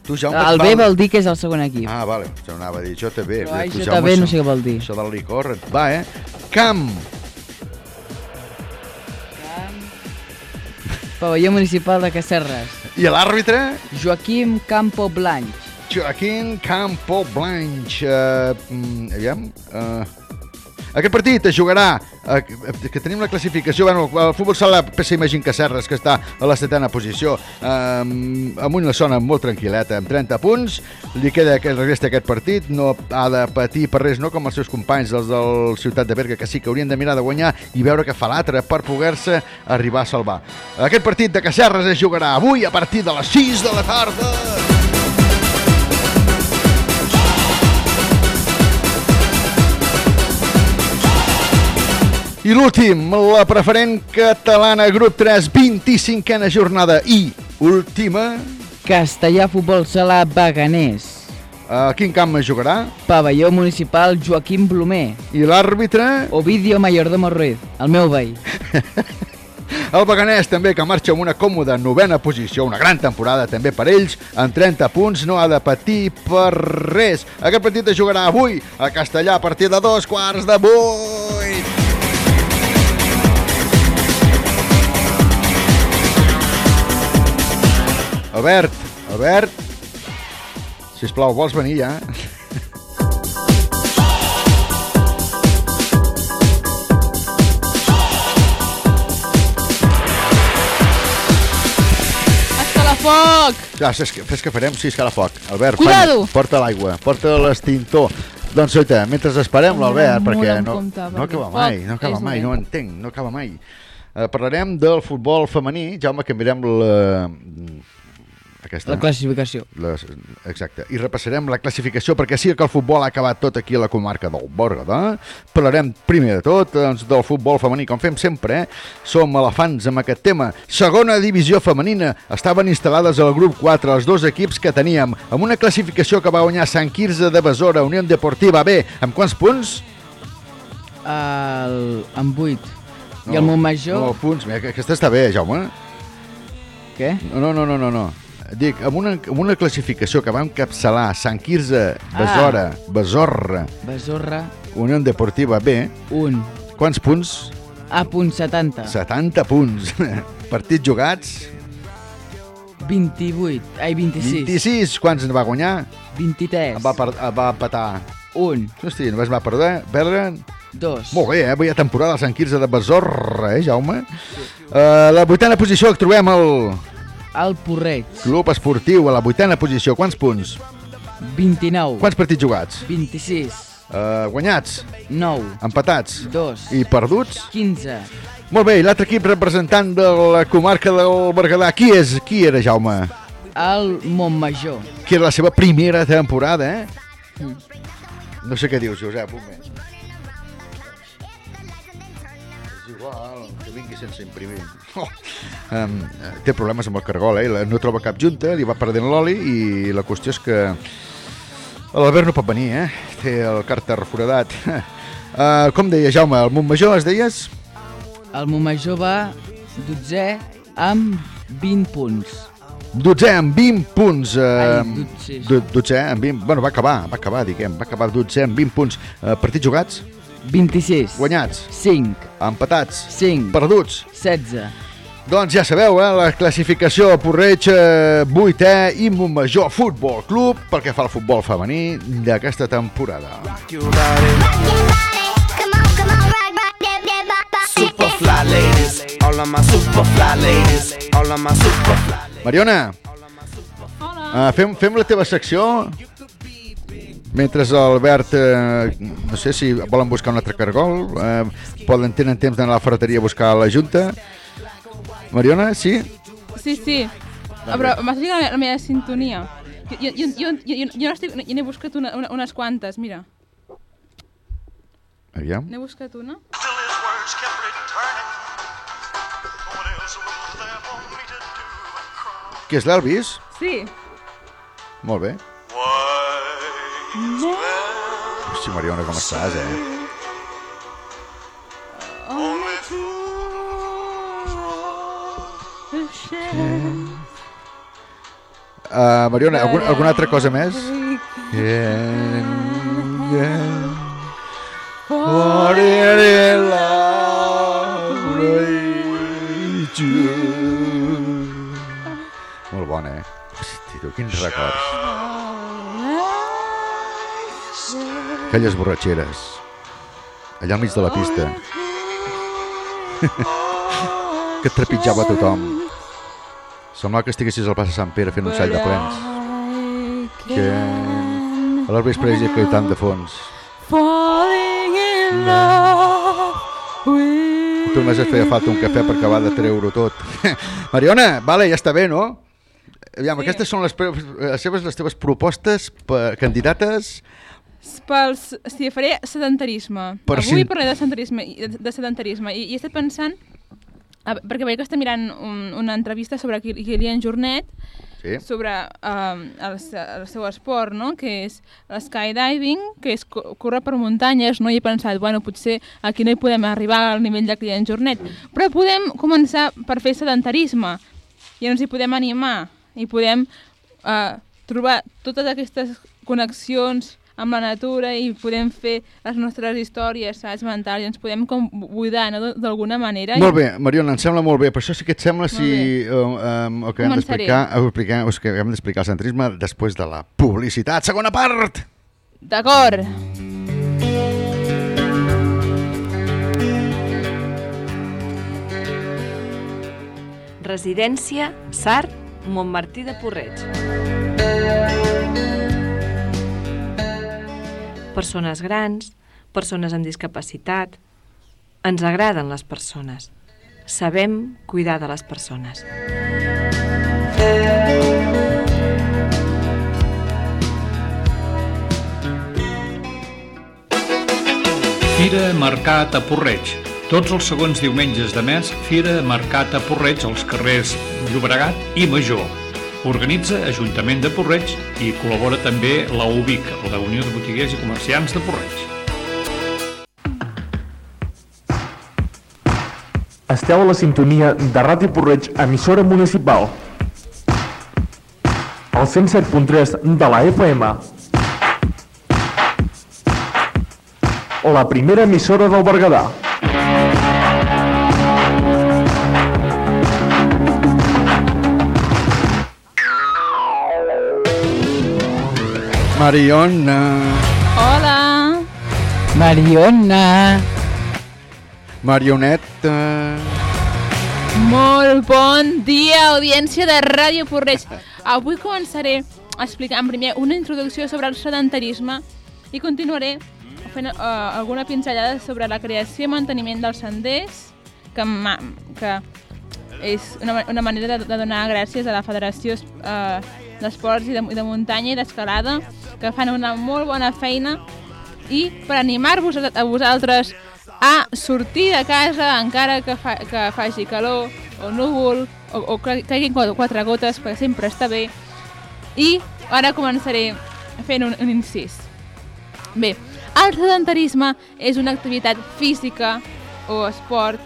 A: Tu, Jaume,
F: El B vol dir que és el segon equip.
A: Ah, vale, això anava a dir JB.
F: Però
A: Tu,
F: AJB
A: Jaume,
F: no sé què vol dir.
A: Això del licor et va, eh? Camp.
F: Pavelló Municipal de Cacerres.
A: I l'àrbitre?
F: Joaquim Campo Blanch.
A: Joaquín Campo Blanch. Uh, aviam... Uh, aquest partit es jugarà, uh, que tenim la classificació, bueno, el futbol sala PC Imagín Cacerres, que està a la setena posició, um, amb una zona molt tranquil·leta, amb 30 punts, li queda que resta aquest partit, no ha de patir per res, no com els seus companys, els del Ciutat de Berga, que sí que haurien de mirar de guanyar i veure què fa l'altre per poder-se arribar a salvar. Aquest partit de Cacerres es jugarà avui a partir de les 6 de la tarda. I l'últim, la preferent catalana, grup 3, 25a jornada i última.
F: Castellà Futbol Sala Baganés.
A: A quin camp es jugarà?
F: Pavelló Municipal Joaquim Blomer.
A: I l'àrbitre?
F: Ovidio Mayordomo Ruiz, el meu veí.
A: El Beganès també, que marxa amb una còmoda novena posició, una gran temporada també per ells, amb 30 punts, no ha de patir per res. Aquest partit es jugarà avui a Castellà a partir de dos quarts de vuit. Albert, Albert, sisplau, vols venir ja?
E: Escalafoc!
A: Ja, fes que, fes que farem, sí, escalafoc. Albert,
E: Cuidado!
A: Porta l'aigua, porta l'extintor. Doncs, oita, mentre esperem l'Albert, perquè no,
E: compte,
A: no acaba mai, no acaba mai, no entenc, no acaba mai. Eh, parlarem del futbol femení, Jaume, que mirem la... Aquesta.
F: La classificació.
A: Les, exacte. I repassarem la classificació perquè sí que el futbol ha acabat tot aquí a la comarca del Berguedà. Parlarem primer de tot doncs, del futbol femení, com fem sempre. Eh? Som elefants amb aquest tema. Segona divisió femenina. Estaven instal·lades al grup 4 els dos equips que teníem, amb una classificació que va guanyar Sant Quirze de Besora, Unió Deportiva B. Amb quants punts?
F: El, amb 8. I el Montmajor...
A: No, punts. Aquesta està bé, Jaume.
F: Què?
A: No, no, no, no, no. Dic, amb una, amb una classificació que va encapçalar Sant Quirze, Besora, ah. Besorra,
F: Besorra,
A: Unió Deportiva B.
F: Un.
A: Quants punts?
F: A punt 70.
A: 70 punts. Partits jugats?
F: 28. Ai, 26.
A: 26. Quants en va guanyar?
F: 23.
A: En va, per, va empatar?
F: Un.
A: Hosti, només va perdre? Perdre?
F: Dos.
A: Molt bé, eh? Avui temporada Sant Quirze de Besorra, eh, Jaume? Sí. Uh, la vuitena posició que trobem el...
F: El Porreig.
A: Club esportiu a la vuitena posició. Quants punts?
F: 29.
A: Quants partits jugats?
F: 26.
A: Uh, guanyats?
F: 9.
A: Empatats?
F: 2.
A: I perduts?
F: 15.
A: Molt bé, l'altre equip representant de la comarca del Berguedà, qui és? Qui era, Jaume?
F: El Montmajor.
A: Que era la seva primera temporada, eh?
F: Mm.
A: No sé què dius, Josep, un moment. Sense imprimir. Oh. Um, té problemes amb el cargol, eh? No troba cap junta, li va perdent l'oli i la qüestió és que l'Albert no pot venir, eh? Té el càrter foradat. Uh, com deia Jaume, el Montmajor es deies?
F: El Montmajor va 12 amb 20 punts.
A: 12 amb 20 punts. Eh,
F: Ai, dotze.
A: do- 12 amb 20... Bueno, va acabar, va acabar, diguem. Va acabar 12 amb 20 punts. Eh, partits jugats?
F: 26.
A: Guanyats?
F: 5.
A: Empatats?
F: 5.
A: Perduts?
F: 16.
A: Doncs ja sabeu, eh, la classificació Porreig eh, 8è i Montmajor Futbol Club pel que fa al futbol femení d'aquesta temporada.
D: Superfly ladies, all of my superfly ladies, all of my superfly.
A: Mariona, uh, fem, fem la teva secció mentre l'Albert, eh, no sé si volen buscar un altre cargol, eh, poden, tenen temps d'anar a la ferreteria a buscar la Junta. Mariona, sí?
E: Sí, sí. Ah, però m'has dit la, meva- la meva sintonia. Jo, jo, jo, jo, jo, jo, n'he buscat una, una, unes quantes, mira.
A: Aviam.
E: N'he buscat una.
A: Qui és l'Elvis?
E: Sí.
A: Molt bé. Hosti, Mariona, com estàs, eh? Uh, Mariona, algun, alguna altra cosa més? Yeah, yeah. You. Molt bona, eh? Hosti, tu, quins records. Aquelles borratxeres. Allà al mig de la pista. que trepitjava tothom. Semblava que estiguessis al Passa Sant Pere fent un sall de plens. Que... A l'Elvis Presley cantant de fons.
D: Falling in love with
A: Tu només et feia falta un cafè per acabar de treure-ho tot. Mariona, vale, ja està bé, no? Aviam, sí. aquestes són les, les, seves, les teves propostes per, candidates
E: Pels, sí, faré sedentarisme.
A: Per
E: Avui
A: sin-
E: parlaré de sedentarisme, de, de sedentarisme i, i he estat pensant, a, perquè veig que està mirant un, una entrevista sobre Kilian Jornet
A: Sí.
E: sobre um, el, el seu esport, no? que és l'skydiving, que és córrer per muntanyes, no? i he pensat, bueno, potser aquí no hi podem arribar al nivell de client Jornet, però podem començar per fer sedentarisme, i ens hi podem animar, i podem uh, trobar totes aquestes connexions amb la natura i podem fer les nostres històries, saps, mentals, i ens podem com buidar, no?, d'alguna manera.
A: Molt bé, Mariona, em sembla molt bé. Per això sí que et sembla si uh, um, el que hem d'explicar us que hem d'explicar el centrisme després de la publicitat. Segona part!
E: D'acord.
S: Residència Sart Montmartí de Porreig. Persones grans, persones amb discapacitat. Ens agraden les persones. Sabem cuidar de les persones.
T: Fira Mercat a Porreig. Tots els segons diumenges de mes, Fira Mercat a Porreig als carrers Llobregat i Major. Organitza Ajuntament de Porreig i col·labora també la UBIC, la Unió de Botiguers i Comerciants de Porreig.
P: Esteu a la sintonia de Ràdio Porreig, emissora municipal. El 107.3 de la FM. La primera emissora del Berguedà.
A: Mariona.
E: Hola.
F: Mariona.
A: Marioneta.
E: Molt bon dia, audiència de Ràdio Porreig. Avui començaré explicant primer una introducció sobre el sedentarisme i continuaré fent uh, alguna pinzellada sobre la creació i manteniment dels senders, que, ma que és una, una manera de, de donar gràcies a la Federació uh, d'Esports i de, de Muntanya i d'Escalada, que fan una molt bona feina. I per animar-vos a, a vosaltres a sortir de casa encara que, fa, que faci calor o núvol o, o caiguin quatre gotes perquè sempre està bé. I ara començaré fent un, un incís. Bé, el sedentarisme és una activitat física o esport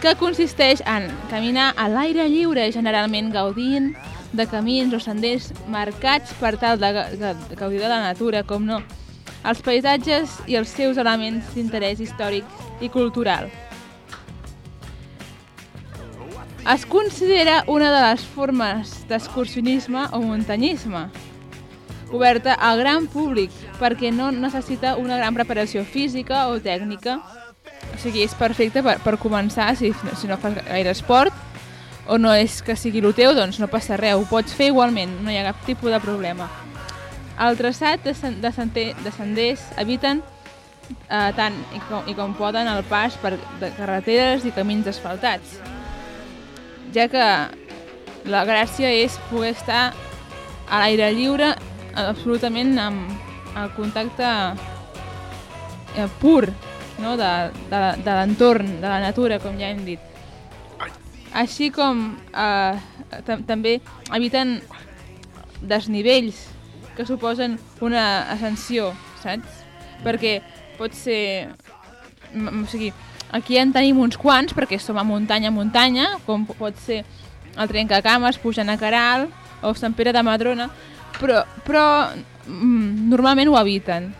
E: que consisteix en caminar a l'aire lliure, generalment gaudint de camins o senders marcats per tal de, de, de gaudir de la natura, com no, els paisatges i els seus elements d'interès històric i cultural. Es considera una de les formes d'excursionisme o muntanyisme, oberta al gran públic perquè no necessita una gran preparació física o tècnica. O sigui, és perfecte per, per començar si, si no fas gaire esport o no és que sigui el teu, doncs no passa res, ho pots fer igualment, no hi ha cap tipus de problema. El traçat de, de, de senders eviten eh, tant i com, i com poden el pas per de carreteres i camins asfaltats, ja que la gràcia és poder estar a l'aire lliure absolutament amb el contacte eh, pur no? de, de, de l'entorn, de la natura, com ja hem dit. Així com eh, tam també eviten desnivells que suposen una ascensió, saps? Perquè pot ser... O sigui, aquí en tenim uns quants, perquè som a muntanya, muntanya, com pot ser el Trencacames, pujant a Caral, o Sant Pere de Madrona, però, però mm, normalment ho eviten.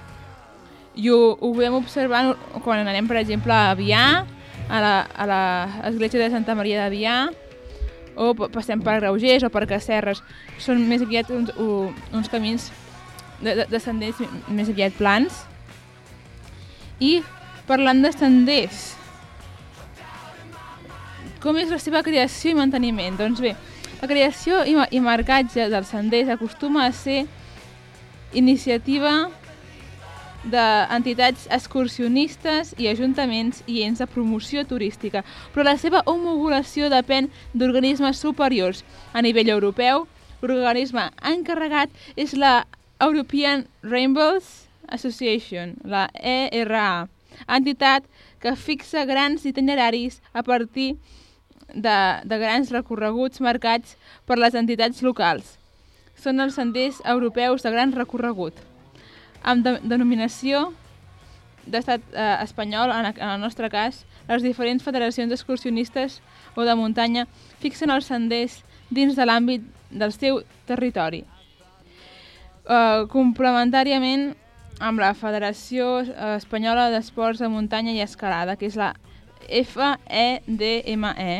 E: I ho, ho podem observar quan anem, per exemple, a Avià, a l'església de Santa Maria d'Avià, o pa- passem per Graugers o per Casserres. Són més aviat uns, uns camins de, de, de senders més aviat plans. I parlant de senders, com és la seva creació i manteniment? Doncs bé, la creació i, i marcatge dels senders acostuma a ser iniciativa d'entitats excursionistes i ajuntaments i ens de promoció turística, però la seva homologació depèn d'organismes superiors. A nivell europeu, l'organisme encarregat és la European Rainbows Association, la ERA, entitat que fixa grans itineraris a partir de, de grans recorreguts marcats per les entitats locals. Són els senders europeus de gran recorregut, amb de, denominació d'estat eh, espanyol, en, en el nostre cas, les diferents federacions excursionistes o de muntanya fixen els senders dins de l'àmbit del seu territori. Eh, complementàriament amb la Federació Espanyola d'Esports de Muntanya i Escalada, que és la FEDME.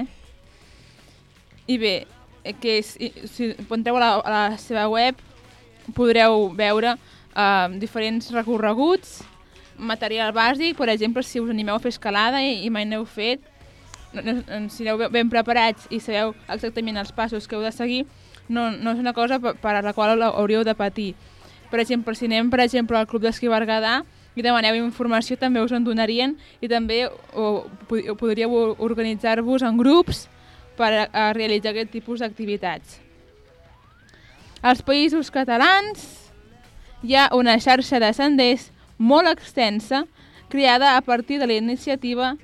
E: I bé, eh, que és, si entreu a la, a la seva web podreu veure eh, diferents recorreguts, material bàsic, per exemple, si us animeu a fer escalada i, i mai n'heu fet, si aneu ben preparats i sabeu exactament els passos que heu de seguir, no, no és una cosa per, per la qual hauríeu de patir. Per exemple, si anem, per exemple, al Club d'Esquí Berguedà i demaneu informació, també us en donarien i també o, pod- podríeu organitzar-vos en grups per a, a realitzar aquest tipus d'activitats. Als països catalans hi ha una xarxa de senders molt extensa creada a partir de la iniciativa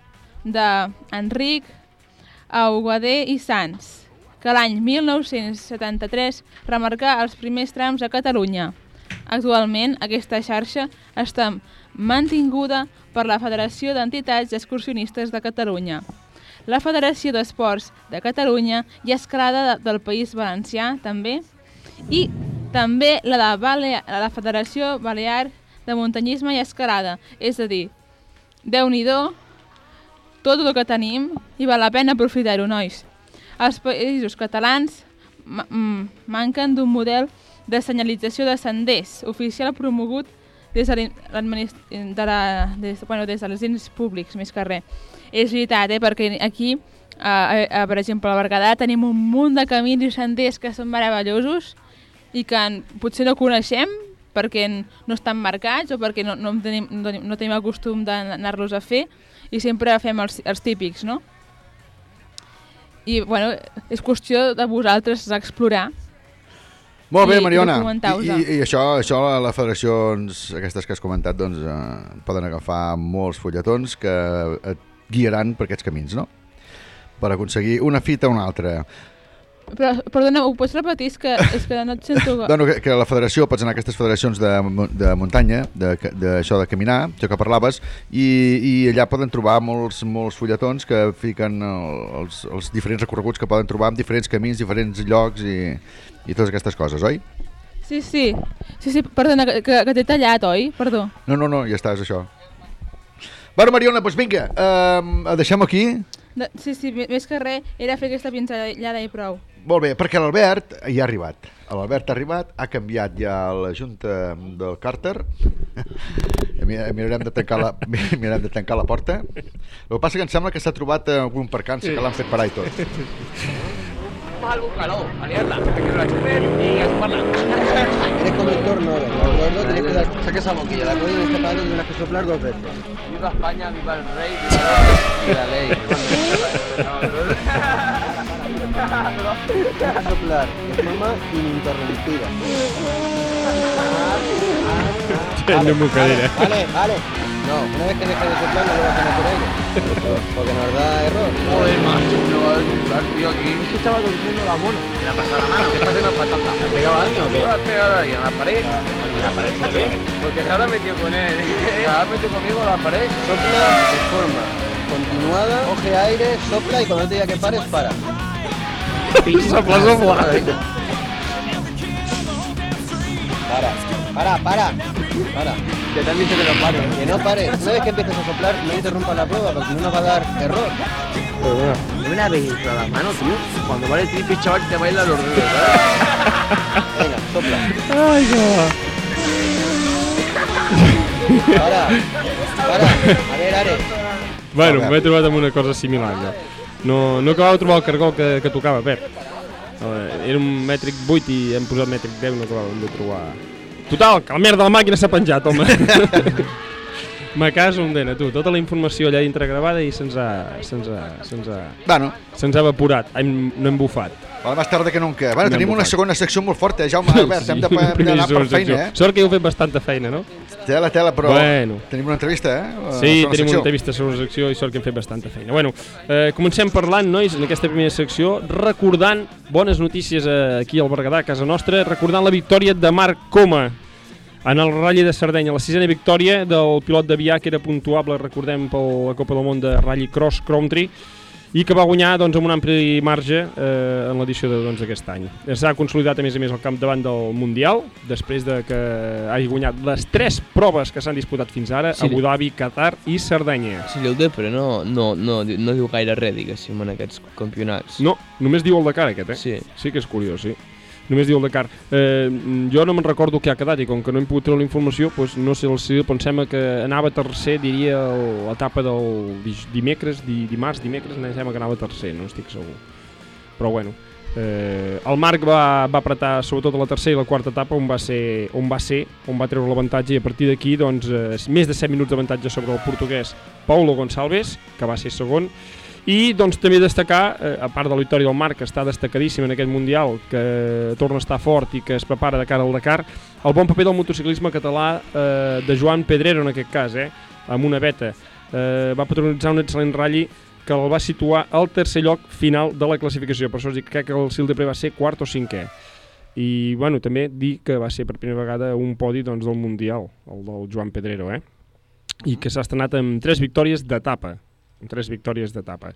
E: d'Enric Auguader i Sans, que l'any 1973 remarcà els primers trams a Catalunya. Actualment, aquesta xarxa està mantinguda per la Federació d'Entitats Excursionistes de Catalunya, la Federació d'Esports de Catalunya i Escalada de, del País Valencià, també, i també la de Balea, la Federació Balear de Muntanyisme i Escalada. És a dir, déu nhi tot el que tenim i val la pena aprofitar-ho, nois. Els països catalans ma manquen d'un model de senyalització de senders oficial promogut des de, de, la, des, bueno, des dels ens públics, més que res. És veritat, eh, perquè aquí, eh, eh, per exemple, a Berguedà tenim un munt de camins i senders que són meravellosos i que potser no coneixem perquè no estan marcats o perquè no, no, en tenim, no, tenim- no tenim el costum d'anar-los a fer i sempre fem els, els típics, no? I, bueno, és qüestió de vosaltres explorar.
A: Molt bé, Mariona. I, i, I això, això les federacions, aquestes que has comentat, doncs, eh, poden agafar molts fulletons que et guiaran per aquests camins, no? Per aconseguir una fita o una altra.
E: Però, perdona, ho pots repetir? És que, és que no et sento...
A: Bueno, que, que la federació, pots anar a aquestes federacions de, de muntanya, de- d'això de, de caminar, això que parlaves, i, i allà poden trobar molts, molts fulletons que fiquen el, els, els diferents recorreguts que poden trobar en diferents camins, diferents llocs i, i totes aquestes coses, oi?
E: Sí, sí. Sí, sí, perdona, que, que, t'he tallat, oi? Perdó.
A: No, no, no, ja està, és això. Bueno, Mariona, doncs vinga, um, deixem aquí.
E: De, sí, sí, més que res, era fer aquesta pinzellada i prou.
A: Molt bé, perquè l'Albert ja ha arribat. L'Albert ha arribat, ha canviat ja la junta del càrter. Mi- mirarem de tancar la, mirarem de tancar la porta. El que passa que em sembla que s'ha trobat algun percanç que l'han fet parar i tot.
G: algún calor, a liarla, que chupen y a chuparla.
U: Eres conductor, no, los gordos tenés que dar, saca esa boquilla, la rueda está parada y tienes que soplar dos veces.
G: Viva España, viva el rey, viva la ley.
U: Soplar de forma ininterrumpida.
V: Teniendo mucadera.
U: Vale, vale. No, una vez que dejes de soplar no lo vas a meter aire. Porque nos da error.
G: Joder, macho, me va a desnucar, tío, aquí. Es que estaba durmiendo la mona. ¿Le ha pasado la mano? ¿Qué pasa una patata? ¿Le ha pegado alguien o qué? ¿Le ha pegado a alguien? ¿A la pared? ¿A la pared por qué? Porque se habrá metido con él. Se habrá metido conmigo a la pared.
U: Sopla de forma continuada, coge aire, sopla y cuando te diga que pares, para.
V: Sopla, sopla.
U: Para, para, para. Para.
G: Que te han dicho que no pare.
U: Que no pare. Una vez que empieces a soplar, no interrumpas la prueba, porque si no nos va a dar error.
G: ¿No me la habéis inflado la mano, tío? Cuando vale triple, chaval, te bailan los dedos,
U: Venga, sopla.
V: Ai, que...
U: Para, para. A ver, Are.
V: Bueno, m'he trobat amb una cosa similar, jo. No, no acabava de trobar el cargol que, que tocava, Pep. Eh, Era un mètric 8 i hem posat mètric 10 no acabàvem de trobar... Total, que la merda de la màquina s'ha penjat, home. Me caso un dena, tu. Tota la informació allà dintre gravada i se'ns ha... Se'ns ha... Se'ns ha...
A: Bueno.
V: Se'ns ha evaporat. Hem, no hem bufat.
A: Vale, més tarda que nunca. Bueno,
V: No
A: tenim una segona secció molt forta, eh, Jaume Albert. Hem de,
V: una
A: hem d'anar per feina, eh?
V: Sort que heu fet bastanta feina, no?
A: Tela, tela, però
V: Bueno.
A: tenim una entrevista, eh? A
V: Sí,
A: segona
V: tenim
A: secció.
V: una entrevista sobre la secció i sort que hem fet bastanta feina. Bueno, eh, comencem parlant, nois, en aquesta primera secció, recordant bones notícies eh, aquí al Berguedà, a casa nostra, recordant la victòria de Marc Coma en el Rally de Sardenya, la sisena victòria del pilot d'avià que era puntuable, recordem, per la Copa del Món de Rally Cross Country, i que va guanyar doncs, amb un ampli marge eh, en l'edició de, doncs, d'aquest any. S'ha consolidat a més a més el capdavant del Mundial, després de que hagi guanyat les tres proves que s'han disputat fins ara,
G: Sí.
V: Abu Dhabi, Qatar i Sardenya.
G: Sí, el Depre no, no, no, no diu gaire res, diguéssim, en aquests campionats.
V: No, només diu el Dakar aquest, eh?
G: Sí.
V: Sí que és curiós, sí. Només diu el Dakar. Eh, jo no me'n recordo què ha quedat i com que no hem pogut treure la informació, doncs no sé si pensem que anava tercer, diria, l'etapa del dimecres, di, dimarts, dimecres, em sembla que anava tercer, no estic segur. Però bueno, eh, el Marc va, va apretar sobretot a la tercera i la quarta etapa on va ser, on va, ser, on va treure l'avantatge i a partir d'aquí doncs, eh, més de 7 minuts d'avantatge sobre el portuguès Paulo Gonçalves, que va ser segon, i doncs també destacar, eh, a part de la victòria del Marc, que està destacadíssim en aquest Mundial, que torna a estar fort i que es prepara de cara al Dakar, el bon paper del motociclisme català eh, de Joan Pedrero en aquest cas, eh, amb una beta. Eh, va protagonitzar un excel·lent ratll que el va situar al tercer lloc final de la classificació. Per això us dic crec que el Sildepré va ser quart o cinquè. I bueno, també dir que va ser per primera vegada un podi doncs, del Mundial, el del Joan Pedrero, eh? i que s'ha estrenat amb tres victòries d'etapa. Amb tres victòries d'etapa.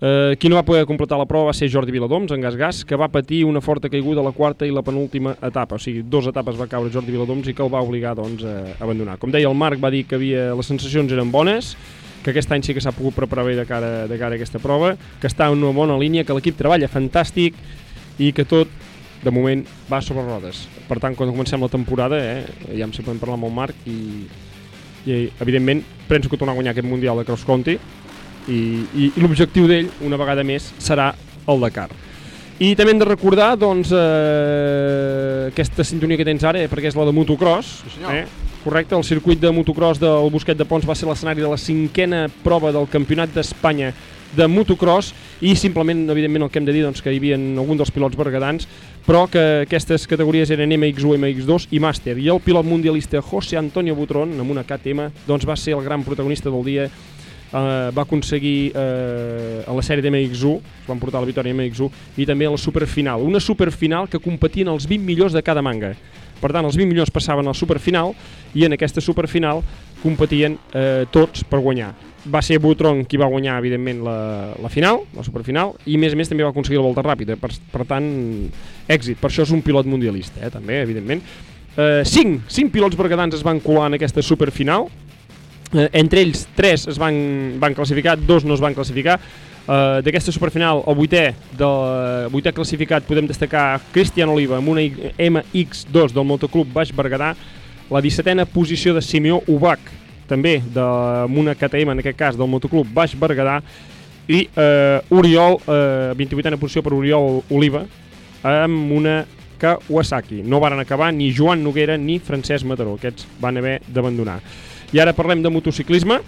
V: Eh, qui no va poder completar la prova va ser Jordi Viladoms, en gas-gas, que va patir una forta caiguda a la quarta i la penúltima etapa. O sigui, dues etapes va caure Jordi Viladoms i que el va obligar doncs, a abandonar. Com deia, el Marc va dir que havia, les sensacions eren bones, que aquest any sí que s'ha pogut preparar bé de cara, de cara a aquesta prova, que està en una bona línia, que l'equip treballa fantàstic i que tot, de moment, va sobre rodes. Per tant, quan comencem la temporada, eh, ja em sé podem parlar amb el Marc i, i evidentment, penso que tornar a guanyar aquest Mundial de Cross Country i, i, i l'objectiu d'ell, una vegada més, serà el Dakar. I també hem de recordar doncs, eh, aquesta sintonia que tens ara, eh, perquè és la de motocross.
A: Sí, senyor.
V: eh? Correcte, el circuit de motocross del Bosquet de Pons va ser l'escenari de la cinquena prova del Campionat d'Espanya de motocross i simplement, evidentment, el que hem de dir doncs, que hi havia algun dels pilots bergadans però que aquestes categories eren MX1, MX2 i Màster. I el pilot mundialista José Antonio Butrón, amb una KTM, doncs va ser el gran protagonista del dia Uh, va aconseguir uh, en la sèrie de MX1, es van portar la victòria MX1 i també a la superfinal, una superfinal que competien els 20 millors de cada manga. Per tant els 20 millors passaven al superfinal i en aquesta superfinal competien uh, tots per guanyar. Va ser Butron qui va guanyar evidentment la, la final, la superfinal i a més a més també va aconseguir la volta ràpida. Per, per tant, èxit, per això és un pilot mundialista eh, també, evidentment. Uh, 5, 5 pilots bergadans es van colar en aquesta superfinal Eh, entre ells, tres es van, van classificar, dos no es van classificar. Eh, D'aquesta superfinal, el vuitè, del vuitè classificat, podem destacar Cristian Oliva amb una MX2 del Motoclub Baix Berguedà, la 17a posició de Simeó Ubach, també de, amb una KTM, en aquest cas, del Motoclub Baix Berguedà, i eh, Oriol, eh, 28a posició per Oriol Oliva, amb una Kawasaki. No varen acabar ni Joan Noguera ni Francesc Mataró, aquests van haver d'abandonar. I ara parlem de motociclisme.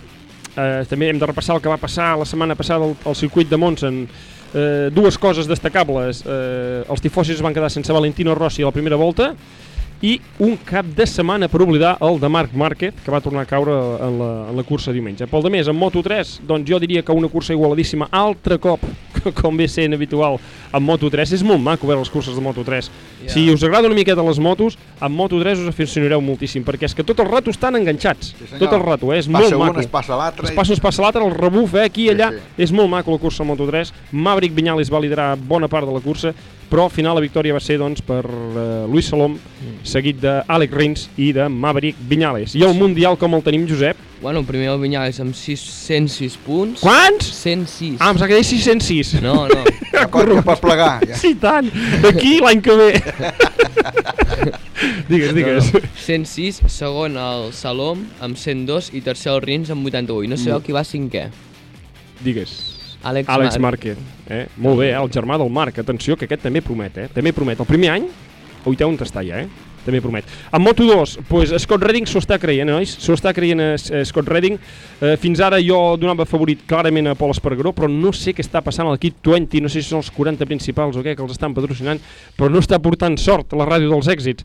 V: Eh, també hem de repassar el que va passar la setmana passada al, al circuit de Monsen. Eh, dues coses destacables. Eh, els tifosis van quedar sense Valentino Rossi a la primera volta i un cap de setmana per oblidar el de Marc Márquez, que va tornar a caure en la, en la cursa diumenge. Pel de més, en Moto3, doncs jo diria que una cursa igualadíssima altre cop, com ve sent habitual, en Moto3. És molt maco veure les curses de Moto3.
G: Ja.
V: Si us agrada una miqueta les motos, amb Moto3 us aficionareu moltíssim, perquè és que tot el rato estan enganxats.
A: senyor.
V: tot el rato, eh? és
A: Passa
V: molt
A: un,
V: maco.
A: es passa l'altre
V: Es
A: i-
V: passa, es passa l'altre, el rebuf, eh? aquí i allà.
A: Sí,
V: És molt maco la cursa a Moto3. Maverick Viñales va liderar bona part de la cursa, però al final la victòria va ser doncs, per uh, Luis Salom, seguit d'Àlex Rins i de Maverick Viñales. I el Mundial com el tenim, Josep?
G: Bueno, primer el Vinyales amb 6, 106 punts.
V: Quants?
G: 106.
V: Ah, em sap que deia 606.
G: No, no.
A: Ja pot, ja pot plegar. Ja.
V: Sí, tant. D'aquí l'any que ve. digues, digues.
G: No, no. 106, segon el Salom amb 102 i tercer el Rins amb 88. No sabeu
V: Mm.
G: qui va cinquè?
V: Digues.
G: Àlex,
V: Àlex
G: Mar-
V: Márquez. Eh? Molt bé, eh? el germà del Marc. Atenció, que aquest també promet. Eh? També promet. El primer any, oitè on està ja, eh? també promet. En Moto2, pues, Scott Redding s'ho està creient, nois? S'ho està creient eh, eh, Scott Redding. Eh, fins ara jo donava favorit clarament a Pol Espargaró, però no sé què està passant a l'equip 20, no sé si són els 40 principals o què, que els estan patrocinant, però no està portant sort la ràdio dels èxits.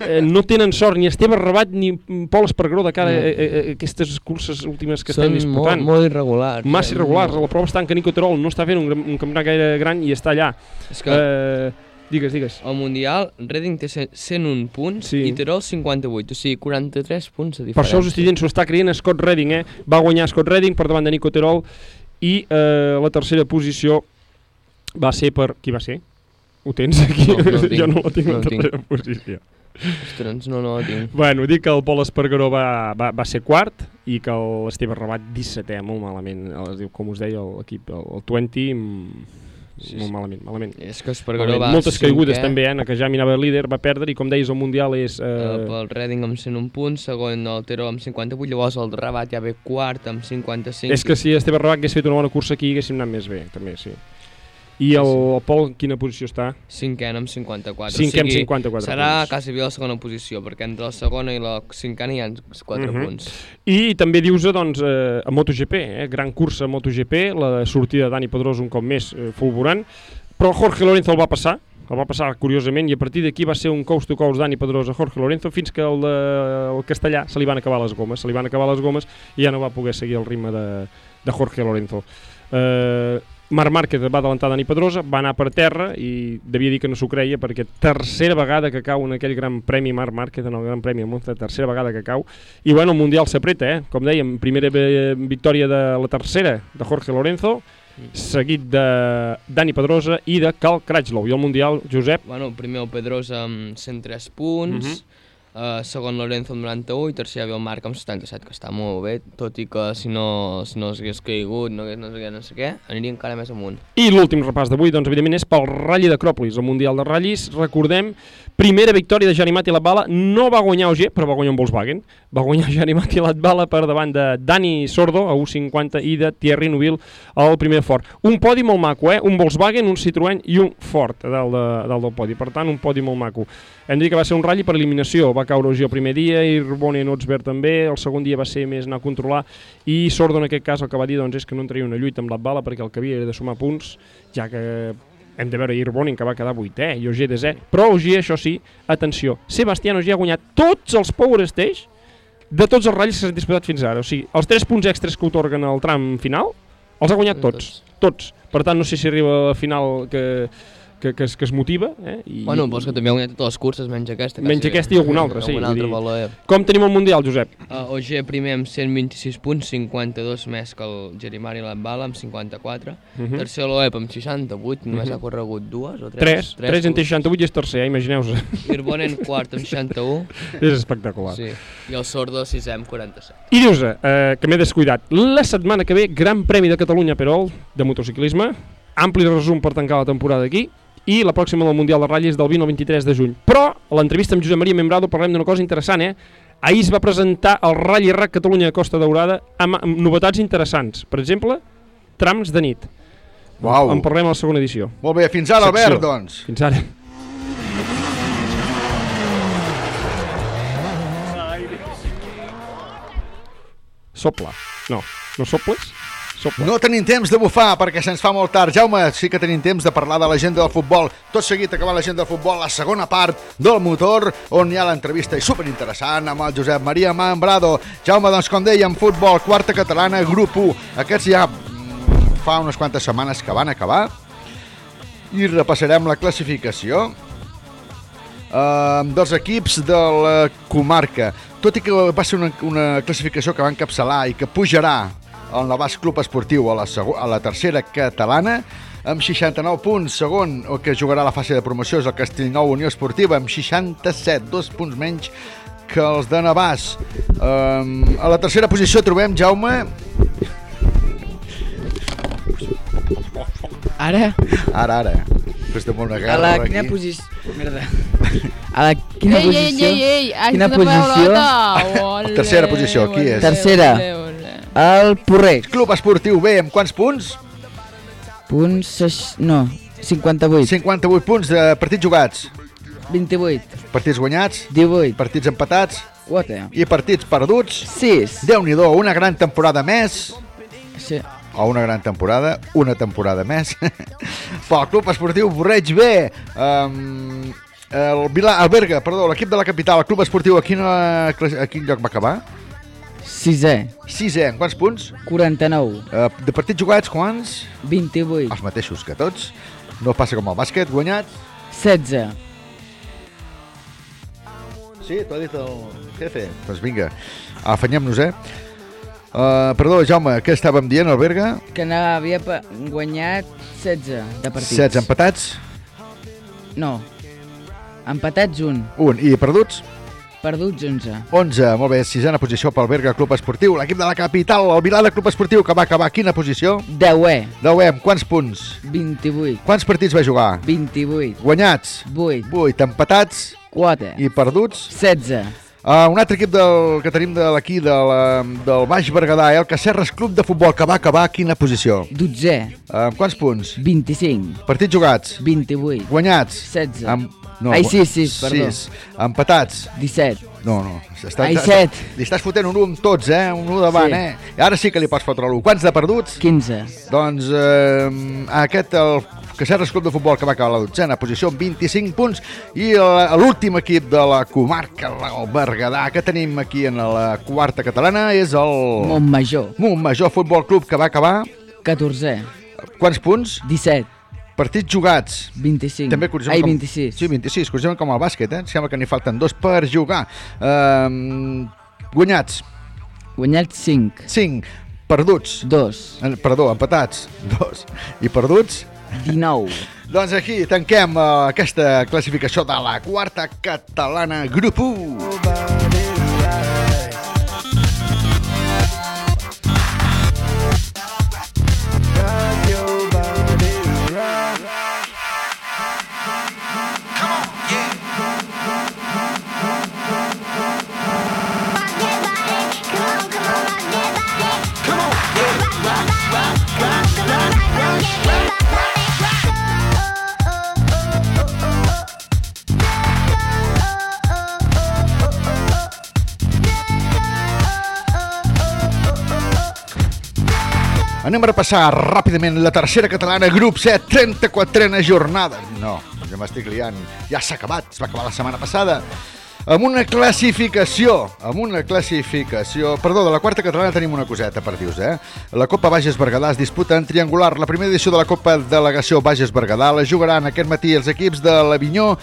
V: Eh, no tenen sort ni Esteve Rabat ni Pol Espargaró de cara a, a, a aquestes curses últimes que
G: Són
V: estem disputant.
G: molt- molt irregulars.
V: Massa
G: Eh,
V: irregulars. La prova està en que Nico Terol no està fent un, un campionat gaire gran i està allà.
G: És que-
V: Eh, digues, digues.
G: Al Mundial, Reading té 100 101 punts
V: Sí.
G: i Terol 58, o sigui, 43 punts de diferència.
V: Per això us estic dient, s'ho està creient Scott Redding, eh? Va guanyar Scott Redding per davant de Nico Terol i eh, la tercera posició va ser per... Qui va ser? Ho tens aquí?
G: No, no ho tinc.
V: jo no la tinc
G: No
V: la
G: ho tinc.
V: tercera posició.
G: Ostres, no, no tinc.
V: Bueno, dic que el Pol Espargaró va, va, va ser quart i que l'Esteve Rabat 17è, molt malament. Es diu, com us deia, l'equip, el, el 20, mm,
G: Sí,
V: molt
G: sí.
V: malament, malament.
G: És que Espargaró
V: Malament.
G: va
V: Moltes caigudes
G: cinquè.
V: també, eh? que ja mirava líder, va perdre i com deies el Mundial és...
G: Eh... Pel Reading amb 101 punts, segon el Terol amb 58, llavors el Rabat ja ve quart amb 55.
V: és que si Esteve Rabat hagués fet una bona cursa aquí haguéssim anat més bé, també, sí. I el, el Pol en quina posició està?
G: Cinquè amb 54.
V: Cinquè amb
G: o sigui,
V: 54
G: Serà
V: punts.
G: quasi bé la segona posició, perquè entre la segona i la cinquena hi ha 4
V: Mhm.
G: punts.
V: I també dius doncs, eh, a MotoGP, eh, gran cursa a MotoGP, la sortida de Dani Pedrós un cop més eh, fulgurant, però Jorge Lorenzo el va passar, el va passar curiosament, i a partir d'aquí va ser un coast to coast Dani Pedrós a Jorge Lorenzo fins que el, de, el castellà se li van acabar les gomes, se li van acabar les gomes i ja no va poder seguir el ritme de, de Jorge Lorenzo. Eh, Marc Márquez va adelantar Dani Pedrosa, va anar per terra i devia dir que no s'ho creia perquè tercera vegada que cau en aquell gran premi Marc Márquez, en el gran premi Monza, tercera vegada que cau. I bueno, el Mundial s'apreta, eh? com dèiem, primera victòria de la tercera de Jorge Lorenzo, seguit de Dani Pedrosa i de Cal Cratchlow. I el Mundial, Josep,
G: Bueno, primer el Pedrosa amb 103 punts,
V: Mhm.
G: Uh, segon Lorenzo amb 91 i tercer ve el Marc amb 77, que està molt bé, tot i que si no, si no s'hagués caigut, no no sé què, no sé què, aniria encara més amunt.
V: I l'últim repàs d'avui, doncs, evidentment, és pel Rally d'Acròpolis, el Mundial de Ratllis. Recordem, primera victòria de Janimati Latvala. No va guanyar OG, però va guanyar un Volkswagen. Va guanyar Janimati Latvala per davant de Dani Sordo, a 1.50, i de Thierry Nubil al primer Ford. Un podi molt maco, eh? Un Volkswagen, un Citroën i un Ford dalt, de, dalt del podi. Per tant, un podi molt maco. Hem de dir que va ser un ratll per eliminació. Va caure OG el primer dia i Rbone Notsberg també. El segon dia va ser més anar a controlar. I Sordo, en aquest cas, el que va dir doncs, és que no entraria una lluita amb Latvala perquè el que havia era de sumar punts, ja que hem de veure Irbonin, que va quedar vuitè, i Ogier desè. Però Ogier, això sí, atenció, Sebastián Ogier ha guanyat tots els Power Stage de tots els ratllis que s'han disputat fins ara. O sigui, els 3 punts extras que otorguen al tram final, els ha guanyat tots. Tots. Per tant, no sé si arriba a la final que, que, que, es, que es motiva. Eh? I,
G: Bueno, però és que també ha guanyat totes les curses, menys aquesta.
V: Menys aquesta i alguna altra, sí.
G: Altra
V: dir.
G: valor.
V: Com tenim el Mundial, Josep?
G: Uh, OG primer amb 126 punts, 52 més que el Gerimari Latvala amb 54.
V: Mhm.
G: Tercer l'OEP amb 68, només
V: Mhm.
G: ha corregut dues o
V: 3,
G: tres.
V: 3 entre 68 i és tercer, eh? imagineu-vos.
G: Irbonen quart amb 61.
V: És espectacular.
G: Sí. I el Sordo sisè amb 47.
V: I dius eh, que m'he descuidat. La setmana que ve, Gran Premi de Catalunya Perol de motociclisme, ampli resum per tancar la temporada aquí, i la pròxima del Mundial de Ratlles del 20 al 23 de juny. Però, a l'entrevista amb Josep Maria Membrado parlem d'una cosa interessant, eh? Ahir es va presentar el Rally Rack Catalunya Costa Daurada amb, amb novetats interessants. Per exemple, trams de nit.
A: Uau.
V: En parlem a la segona edició.
A: Molt bé, fins ara,
V: Secció.
A: Albert, doncs.
V: Fins ara. Sopla. No, no soples? Sopla.
A: No tenim temps de bufar perquè se'ns fa molt tard. Jaume, sí que tenim temps de parlar de l'agenda del futbol. Tot seguit acabar l'agenda del futbol, la segona part del motor, on hi ha l'entrevista i superinteressant amb el Josep Maria Mambrado. Jaume, doncs com dèiem, futbol, quarta catalana, grup 1. Aquests ja mm, fa unes quantes setmanes que van acabar i repassarem la classificació uh, dels equips de la comarca. Tot i que va ser una, una classificació que va encapçalar i que pujarà el Navàs Club Esportiu a la, a la tercera catalana, amb 69 punts. Segon, el que jugarà a la fase de promoció és el Castellnou Unió Esportiva, amb 67, dos punts menys que els de Navàs. Um, a la tercera posició trobem, Jaume...
F: Ara?
A: Ara, ara. Després de una
F: A
A: guerra
F: la
A: aquí.
F: quina posició... Merda. A la quina
E: ei, ei,
F: posició...
E: ei, ei, ai,
F: quina
E: una
F: posició?
A: Tercera posició, qui és?
F: Tercera. El Porreig.
A: Club Esportiu B, amb quants punts?
F: Punts... No, 58.
A: 58 punts de partits jugats.
F: 28.
A: Partits guanyats.
F: 18.
A: Partits empatats.
F: 4.
A: I partits perduts.
F: 6.
A: Déu-n'hi-do, una gran temporada més.
F: Sí.
A: O una gran temporada, una temporada més. Pel Club Esportiu Borreig B. Um, El, Vilà, el Berga, perdó, l'equip de la capital, el club esportiu, a, quina, a quin lloc va acabar?
F: Sisè.
A: Sisè, en quants punts?
F: 49.
A: Uh, de partits jugats, quants?
F: 28.
A: Els mateixos que tots. No passa com el bàsquet, guanyat.
F: 16.
A: Sí, t'ho ha dit el jefe. Doncs vinga, afanyem-nos, eh? Uh, perdó, Jaume, què estàvem dient, el Berga?
F: Que n'havia guanyat 16 de partits.
A: 16 empatats,
F: No. Empatats un.
A: un. I perduts?
F: Perduts 11.
A: 11, molt bé, sisena posició pel Berga Club Esportiu. L'equip de la capital, el Vilada Club Esportiu, que va acabar a quina posició?
F: 10è.
A: 10è, amb quants punts?
F: 28.
A: Quants partits va jugar?
F: 28.
A: Guanyats?
F: 8.
A: 8, empatats?
F: 4.
A: I perduts?
F: 16.
A: Uh, un altre equip del, que tenim de l'aquí, de la, del Baix Berguedà, eh? el Cacerres Club de Futbol, que va acabar a quina posició?
F: 12è.
A: Uh, amb quants punts?
F: 25.
A: Partits jugats?
F: 28.
A: Guanyats?
F: 16.
A: Amb...
F: Ai, sí, sí, perdó.
A: 6. Empatats?
F: 17.
A: No, no. Està,
F: Ai,
A: està-
F: set.
A: Li estàs fotent un 1 amb tots, eh? Un 1 davant,
F: Sí.
A: eh? Ara sí que li pots fotre l'1. Quants de perduts?
F: 15.
A: Doncs eh, aquest, el Cacerres Club de Futbol, que va acabar la dotzena posició amb 25 punts, i el- l'últim equip de la comarca, el Berguedà, que tenim aquí en la quarta catalana, és el...
F: Montmajor.
A: Montmajor Futbol Club, que va acabar...
F: 14è.
A: Quants punts?
F: 17.
A: Partits jugats.
F: 25.
A: També
F: Ai,
A: com...
F: 26.
A: Sí, 26, curiosament com el bàsquet, eh? Sembla que n'hi falten dos per jugar. Um, guanyats.
F: Guanyats 5.
A: 5. Perduts.
F: 2.
A: Eh, Perdó, empatats. 2. I perduts?
F: 19.
A: Doncs aquí tanquem uh, aquesta classificació de la quarta catalana, grup 1. Anem a repassar ràpidament la tercera catalana, grup 7, 34a jornada. No, ja m'estic liant. Ja s'ha acabat, es va acabar la setmana passada. Amb una classificació, amb una classificació... Perdó, de la quarta catalana tenim una coseta per dir-vos, eh? La Copa Bages Berguedà es disputa en triangular. La primera edició de la Copa Delegació Bages Berguedà la jugaran aquest matí els equips de l'Avinyó,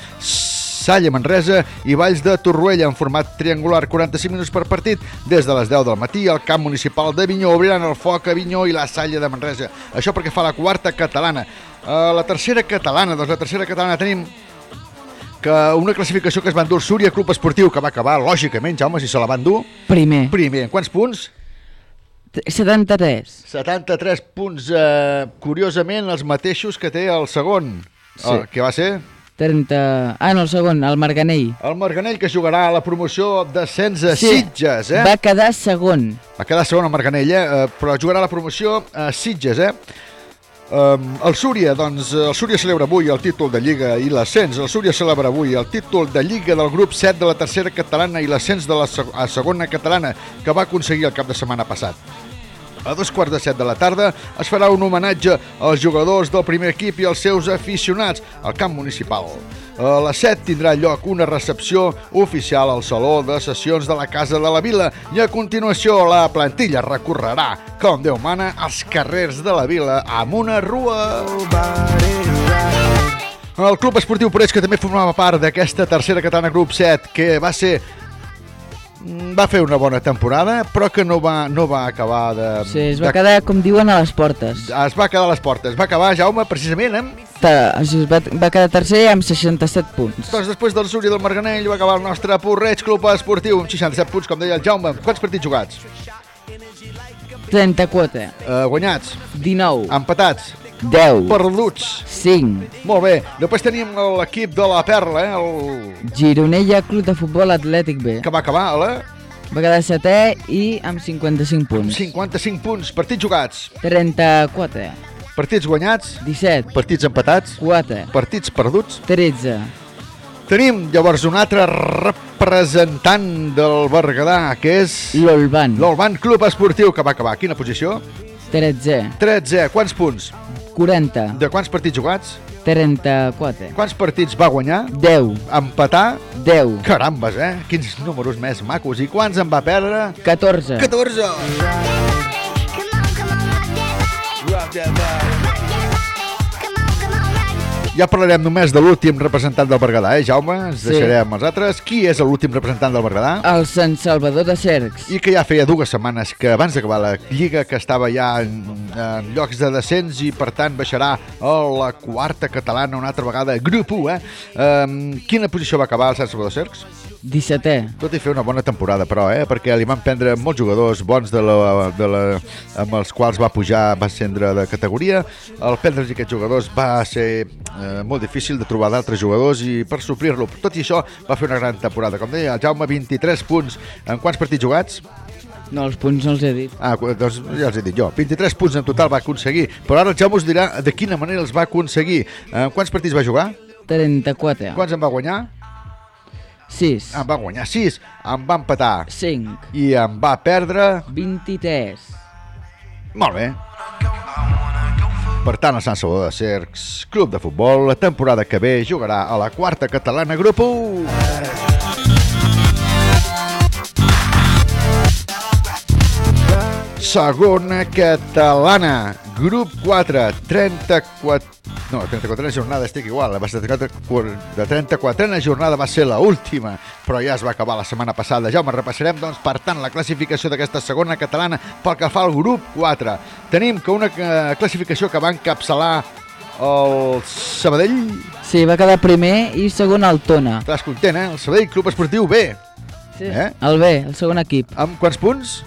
A: Salla Manresa i Valls de Torroella en format triangular, 45 minuts per partit. Des de les 10 del matí al camp municipal d'Avinyó obriran el foc a Avinyó i la Salla de Manresa. Això perquè fa la quarta catalana. A la tercera catalana, doncs la tercera catalana tenim que una classificació que es va endur Súria Club Esportiu, que va acabar, lògicament, Jaume, si se la van dur.
F: Primer.
A: Primer. En quants punts?
F: 73.
A: 73 punts, eh, curiosament, els mateixos que té el segon.
F: Sí.
A: El, que va ser?
F: 30... Ah, no, el segon, el Marganell.
A: El Marganell, que jugarà a la promoció d'ascens a
F: Sí,
A: Sitges, eh?
F: Va quedar segon.
A: Va quedar segon el Marganell, eh? eh? Però jugarà a la promoció a Sitges, eh? Um, el Súria, doncs, el Súria celebra avui el títol de Lliga i l'ascens. El Súria celebra avui el títol de Lliga del grup 7 de la tercera catalana i l'ascens de la segona catalana que va aconseguir el cap de setmana passat. A dos quarts de set de la tarda es farà un homenatge als jugadors del primer equip i als seus aficionats al camp municipal. A les 7 tindrà lloc una recepció oficial al Saló de Sessions de la Casa de la Vila i a continuació la plantilla recorrerà, com Déu mana, els carrers de la vila amb una rua. El Club Esportiu Porets, que també formava part d'aquesta tercera catalana grup 7, que va ser va fer una bona temporada, però que no va, no va acabar de...
F: Sí, es va
A: de-
F: quedar, com diuen, a les portes.
A: Es va quedar a les portes. Va acabar, Jaume, precisament, amb...
F: Ta, va, va quedar tercer amb 67 punts.
A: Doncs després del Súria del Marganell va acabar el nostre Porreig Club Esportiu amb 67 punts, com deia el Jaume. Quants partits jugats?
F: 34.
A: Uh, guanyats?
F: 19.
A: Empatats?
F: 10.
A: Perduts?
F: 5.
A: Molt bé. Després tenim l'equip de la Perla, eh? El...
F: Gironella Club de Futbol Atlètic B.
A: Que va acabar a la...
F: Va quedar setè i amb 55 punts.
A: 55 punts. Partits jugats?
F: 34.
A: Partits guanyats?
F: 17.
A: Partits empatats?
F: 4.
A: Partits perduts?
F: 13.
A: Tenim llavors un altre representant del Berguedà, que és...
F: L'Olban.
A: L'Olban Club Esportiu, que va acabar. Quina posició?
F: 13.
A: 13. Quants punts?
F: 40.
A: De quants partits jugats?
F: 34.
A: Quants partits va guanyar?
F: 10.
A: Empatar?
F: 10.
A: Carambes, eh? Quins números més macos. I quants en va perdre?
F: 14.
A: 14. Ja parlarem només de l'últim representant del Berguedà, eh, Jaume? Ens
F: Sí.
A: deixarem els altres. Qui és l'últim representant del Berguedà?
F: El Sant Salvador de Cercs.
A: I que ja feia dues setmanes que abans d'acabar la Lliga que estava ja en, en llocs de descens i per tant baixarà a la quarta catalana una altra vegada, grup 1, eh? Um, quina posició va acabar el Sant Salvador Cercs?
F: 17è.
A: Tot i fer una bona temporada, però, eh? perquè li van prendre molts jugadors bons de la, de la, amb els quals va pujar, va ascendre de categoria. El prendre's aquests jugadors va ser eh, molt difícil de trobar d'altres jugadors i per suplir-lo. Tot i això, va fer una gran temporada. Com deia, el Jaume, 23 punts. En quants partits jugats?
F: No, els punts no els he dit.
A: Ah, doncs ja els he dit jo. 23 punts en total va aconseguir. Però ara el Jaume us dirà de quina manera els va aconseguir. En quants partits va jugar?
F: 34.
A: Quants en va guanyar?
F: 6.
A: En va guanyar 6, en va empatar
F: 5
A: i en va perdre
F: 23.
A: Molt bé. Per tant, el Sant Salvador de Cercs, club de futbol, la temporada que ve jugarà a la quarta catalana grup 1. Segona catalana, grup 4, 34... No, 34 jornada estic igual, va ser 34, de 34 jornada va ser la última, però ja es va acabar la setmana passada. Ja ho repassarem, doncs, per tant, la classificació d'aquesta segona catalana pel que fa al grup 4. Tenim que una eh, classificació que va encapçalar el Sabadell.
F: Sí, va quedar primer i segon al Tona.
A: Estàs content, eh? El Sabadell Club Esportiu B.
F: Sí.
A: Eh?
F: El B, el segon equip.
A: Amb quants punts?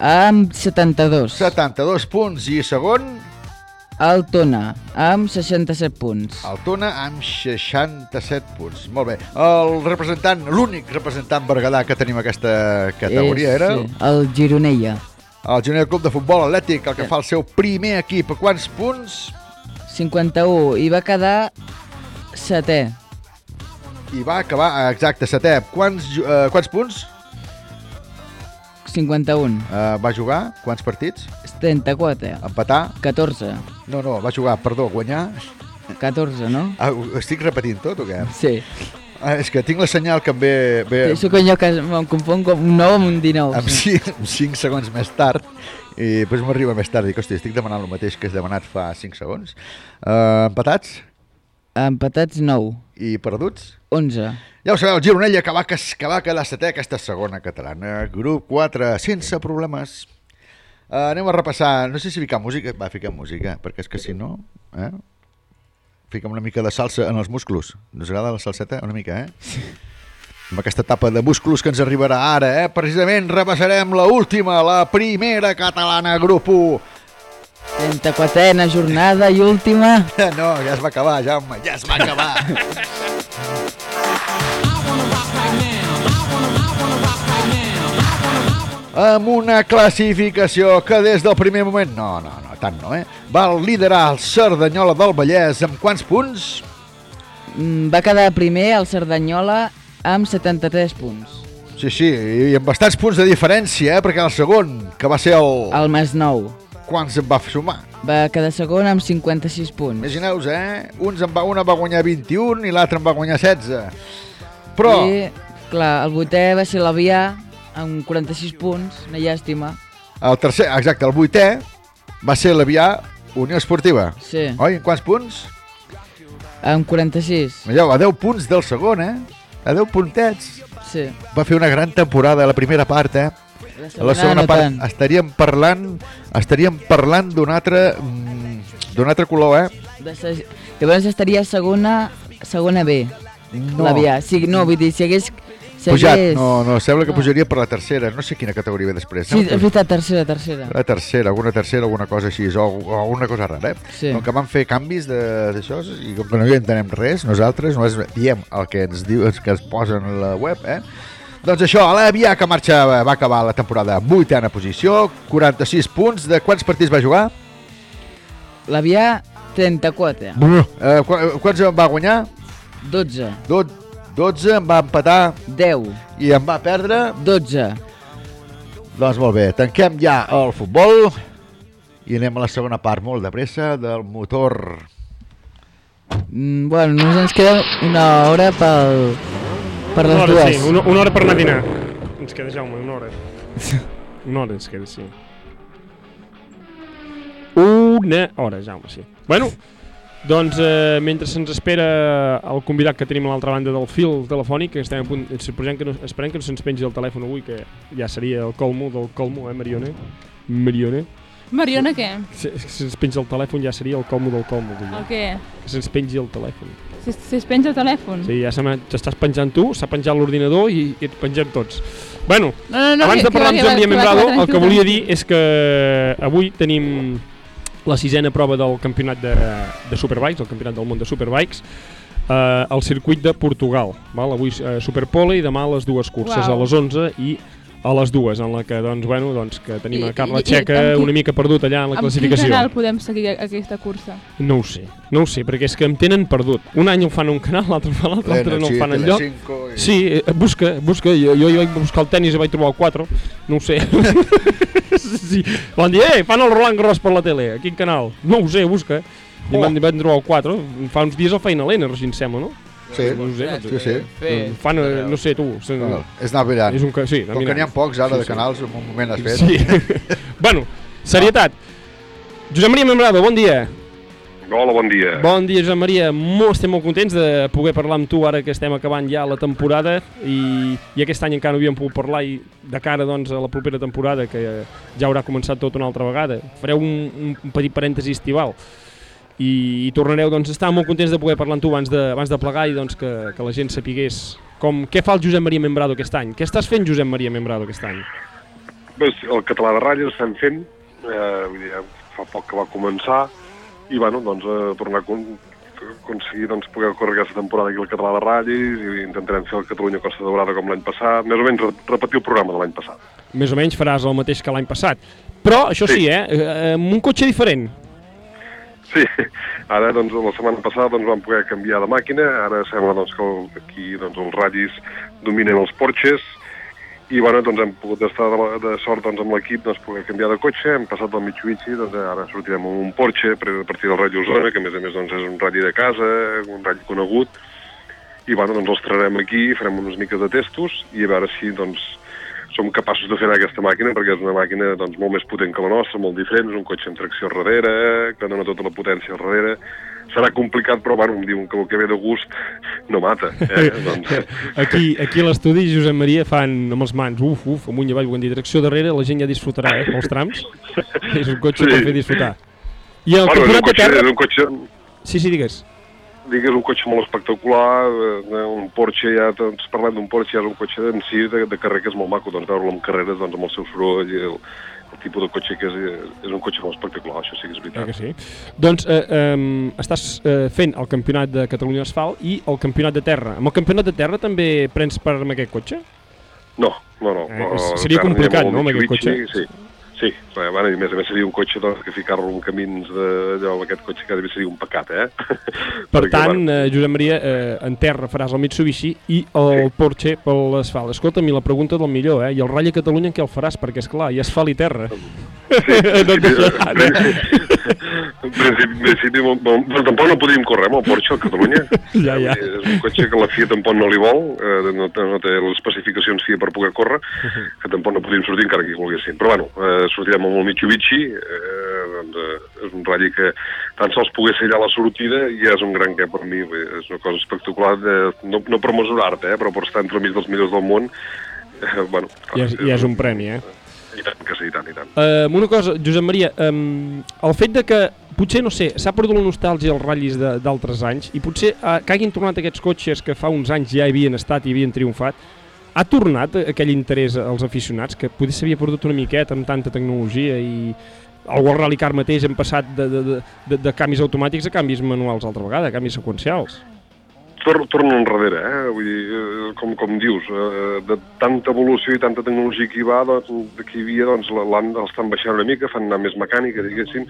F: Amb 72.
A: 72 punts i segon?
F: El Tona, amb 67 punts.
A: El Tona amb 67 punts. Molt bé. El representant, l'únic representant berguedà que tenim aquesta categoria
F: És,
A: era...
F: Sí, el Gironella.
A: El Gironella Club de Futbol Atlètic, el que fa el seu primer equip. Quants punts?
F: 51 i va quedar setè.
A: I va acabar, exacte, setè. Quants, eh, quants punts
F: 51.
A: eh, va jugar? Quants partits?
F: 34.
A: Empatar?
F: 14.
A: No, no, va jugar, perdó, guanyar...
F: 14, no?
A: Ah, estic repetint tot o què?
F: Sí.
A: Ah, és que tinc la senyal que em ve... ve
F: Sí, sóc allò que em confon com un 9 amb un 19.
A: amb 5, 5 segons més tard i després m'arriba més tard i dic, hosti, estic demanant el mateix que has demanat fa 5 segons. Uh, empatats?
F: Empatats 9.
A: I perduts?
F: 11.
A: Ja ho sabeu, el Gironella que va, que, que va quedar setè aquesta segona catalana. Grup 4, sense problemes. Uh, anem a repassar, no sé si ficar música, va, fiquem música, perquè és que si no, eh? Fiquem una mica de salsa en els musclos. Us agrada la salseta? Una mica, eh? Amb aquesta etapa de músculs que ens arribarà ara, eh? Precisament repassarem la última, la primera catalana, grup 1.
F: 34a jornada i última.
A: No, ja es va acabar, Jaume, ja es va acabar. amb una classificació que des del primer moment, no, no, no, tant no, eh? Va liderar el Cerdanyola del Vallès amb quants punts?
F: Mm, Va quedar primer el Cerdanyola amb 73 punts.
A: Sí, sí, i amb bastants punts de diferència, eh? Perquè el segon, que va ser el...
F: El Masnou.
A: Quants en va sumar?
F: Va quedar segon amb 56 punts.
A: Imagineu-vos, eh? Uns en va, una va guanyar 21 i l'altre en va guanyar 16. Però...
F: I, clar, el vuitè va ser l'Avià amb 46 punts, una llàstima.
A: El tercer, exacte, el vuitè va ser l'Avià Unió Esportiva.
F: Sí.
A: Oi, en quants punts?
F: Amb 46.
A: Veieu, a 10 punts del segon, eh? A 10 puntets.
F: Sí.
A: Va fer una gran temporada la primera part, eh?
F: La
A: A la segona
F: no
A: part
F: tant.
A: estaríem parlant estaríem parlant d'un altre mm, d'un altre color, eh?
F: De sa... Llavors estaria segona, segona B.
A: No.
F: L'Avià. Sí, no, vull dir, si hagués...
A: Pujat, no, no, sembla que
F: No.
A: pujaria per la tercera, no sé quina categoria ve després.
F: Sí,
A: no?
F: és veritat, tercera, tercera.
A: La tercera, alguna tercera, alguna cosa així, o, o alguna cosa rara, eh?
F: Sí.
A: Com que van fer canvis de- d'això, i com que no hi entenem res, nosaltres només diem el que ens diuen, que es posen a la web, eh? Doncs això, l'Avià que marxa va acabar la temporada en vuitena posició, 46 punts, de quants partits va jugar?
F: L'Avià, 34.
A: Eh, qu quants en va guanyar?
F: 12.
A: Do 12, en va empatar
F: 10.
A: i en va perdre
F: 12.
A: Doncs molt bé, tanquem ja el futbol i anem a la segona part molt de pressa del motor
F: Mm, bueno, només ens queda una hora pel, per les
V: una hora,
F: dues.
V: Sí, una, una hora per anar a dinar. Ens queda, Jaume, una hora. Una hora ens queda, sí. Una hora, Jaume, sí. Bueno, doncs eh, mentre se'ns espera el convidat que tenim a l'altra banda del fil telefònic, que estem a punt, suposem que no, esperem que no se'ns pengi el telèfon avui, que ja seria el colmo del colmo, eh, Mariona? Mariona?
E: Mariona, què?
V: Si, si se'ns penja el telèfon ja seria el colmo del colmo. diria.
E: El què?
V: Que se'ns pengi el telèfon.
E: Si, si es penja el telèfon?
V: Sí, ja t'estàs penjant tu, s'ha penjat l'ordinador i, i et pengem tots. Bueno,
E: No, no, no,
V: abans
E: que-
V: de parlar
E: que
V: amb
E: va,
V: Membrado, el que volia dir és que avui tenim la sisena prova del campionat de, de Superbikes, el campionat del món de Superbikes, eh, al circuit de Portugal. Val? Avui eh, Superpole i demà les dues curses,
E: Uau.
V: a les 11 i a les dues, en la que doncs, bueno, doncs, que tenim
E: I-
V: a Carla
E: i- i
V: Txeca
E: amb qui-
V: una mica perdut allà en la
E: Amb
V: classificació.
E: quin canal podem seguir a- aquesta cursa?
V: No ho sé, no ho sé, perquè és que em tenen perdut. Un any el fan un canal, l'altre el fan a l'altre, l'altre no el fan enlloc.
A: Telecinco i-
V: Sí, eh, busca, busca. Jo, jo, jo vaig buscar el tennis i vaig trobar el 4. No ho sé. sí. Van dir, eh, fan el Roland Garros per la tele. A quin canal? No ho sé, busca. I
A: Oh.
V: van, van trobar el 4. Fa uns dies el feien a l'Ener, si em sembla, no?
A: Sí,
V: no sé,
A: sí, sí.
V: Fan, eh, no sé, tu. se-
A: No, és anar mirant.
V: És un, ca- sí, anar
A: Com que n'hi ha pocs ara
V: Sí,
A: de
V: sí.
A: canals, en un moment has fet.
V: Sí. bueno, serietat. Josep Maria Membrado, bon dia.
W: Hola, bon dia.
V: Bon dia, Josep Maria. Molt, estem molt contents de poder parlar amb tu ara que estem acabant ja la temporada i, i aquest any encara no havíem pogut parlar i de cara doncs, a la propera temporada que ja haurà començat tot una altra vegada. Fareu un, un petit parèntesi estival i, i tornareu doncs, estar molt contents de poder parlar amb tu abans de, abans de plegar i doncs, que, que la gent sapigués com, què fa el Josep Maria Membrado aquest any. Què estàs fent, Josep Maria Membrado, aquest any?
W: Pues, el català de ratlles estem fent, eh, vull dir, fa poc que va començar, i bueno, doncs eh, tornar a con aconseguir doncs, poder córrer aquesta temporada aquí al català de ratlles i intentarem fer el Catalunya Costa Daurada com l'any passat, més o menys re- repetir el programa de l'any passat.
V: Més o menys faràs el mateix que l'any passat. Però, això sí,
W: Sí.
V: eh, eh, amb un cotxe diferent.
W: Sí, ara doncs, la setmana passada doncs, vam poder canviar de màquina, ara sembla doncs, que aquí doncs, els ratllis dominen els Porches, i bueno, doncs hem pogut estar de, de sort doncs, amb l'equip doncs, poder canviar de cotxe, hem passat del Mitsubishi, doncs ara sortirem amb un Porsche a partir del Ratll Osona, que a més a més doncs, és un ratll de casa, un ratll conegut, i bueno, doncs els traurem aquí, farem unes miques de testos i a veure si doncs, som capaços de fer anar aquesta màquina perquè és una màquina doncs, molt més potent que la nostra, molt diferent, és un cotxe amb tracció al darrere, que dona tota la potència al darrere. Serà complicat, però bueno, em diuen que el que ve de gust no mata. Eh? doncs,
V: Aquí, aquí a l'estudi, Josep Maria fan amb els mans, uf, uf, amunt i avall, quan dir direcció darrere, la gent ja disfrutarà, eh, pels trams. és un cotxe
W: Sí.
V: per fer disfrutar. I el
W: bueno, és un
V: campionat de
W: cotxe,
V: terra...
W: és un cotxe,
V: Sí, sí, digues.
W: Digues, un cotxe molt espectacular, eh, un Porsche, ja doncs, parlem d'un Porsche, ja és un cotxe en si de, de carrer que és molt maco, doncs veure-lo en carreres doncs, amb el seu soroll i el, el tipus de cotxe que és, eh, és un cotxe molt espectacular, això sí que és
V: Eh
W: veritat.
V: que sí? Doncs eh, eh, estàs eh, fent el campionat de Catalunya Asfalt i el campionat de terra. Amb el campionat de terra també prens part amb aquest cotxe?
W: No, no, no.
V: Eh,
W: no,
V: seria complicat, no, amb aquest cotxe?
W: Sí, sí. Bé, bueno, i a més a més seria un cotxe doncs, que ficar-lo en camins de, allò, amb aquest cotxe quasi seria un pecat, eh?
V: Per
W: Perquè,
V: tant,
W: bueno,
V: eh, Josep Maria, eh, en terra faràs el Mitsubishi i el Porsche per l'asfalt. Escolta'm, i la pregunta del millor, eh? I el Rally Catalunya en què el faràs? Perquè, és clar, hi ha asfalt i terra. doncs això,
W: en principi, en principi bon, bon, però tampoc no podíem córrer amb el Porsche a Catalunya.
V: Ja, ja.
W: És un cotxe que la FIA tampoc no li vol, eh, no, té- no té les especificacions FIA per poder córrer, que tampoc no podíem sortir encara que hi volguéssim. Però bueno, eh, sortirem amb el Mitsubishi, eh, doncs, eh, és un ratll que tan sols pogués ser allà la sortida i ja és un gran què per mi, és una cosa espectacular, de, no, no per mesurar-te, eh, però per estar entremig dels millors del món, eh, bueno,
V: Ja és, ja és un premi, eh?
W: i tant que sí, i tant, i tant.
V: Uh, una cosa, Josep Maria, um, el fet de que potser, no sé, s'ha perdut la nostàlgia als ratllis d'altres anys i potser uh, que hagin tornat aquests cotxes que fa uns anys ja havien estat i havien triomfat, ha tornat aquell interès als aficionats que potser s'havia perdut una miqueta amb tanta tecnologia i al World Rally Car mateix hem passat de, de, de, de, canvis automàtics a canvis manuals altra vegada, a canvis seqüencials.
W: Tor torno enrere, eh? Vull dir, eh, com, com dius, eh, de tanta evolució i tanta tecnologia que hi va, doncs, que hi havia, doncs, la- l'han estan baixant una mica, fan anar més mecànica, diguéssim,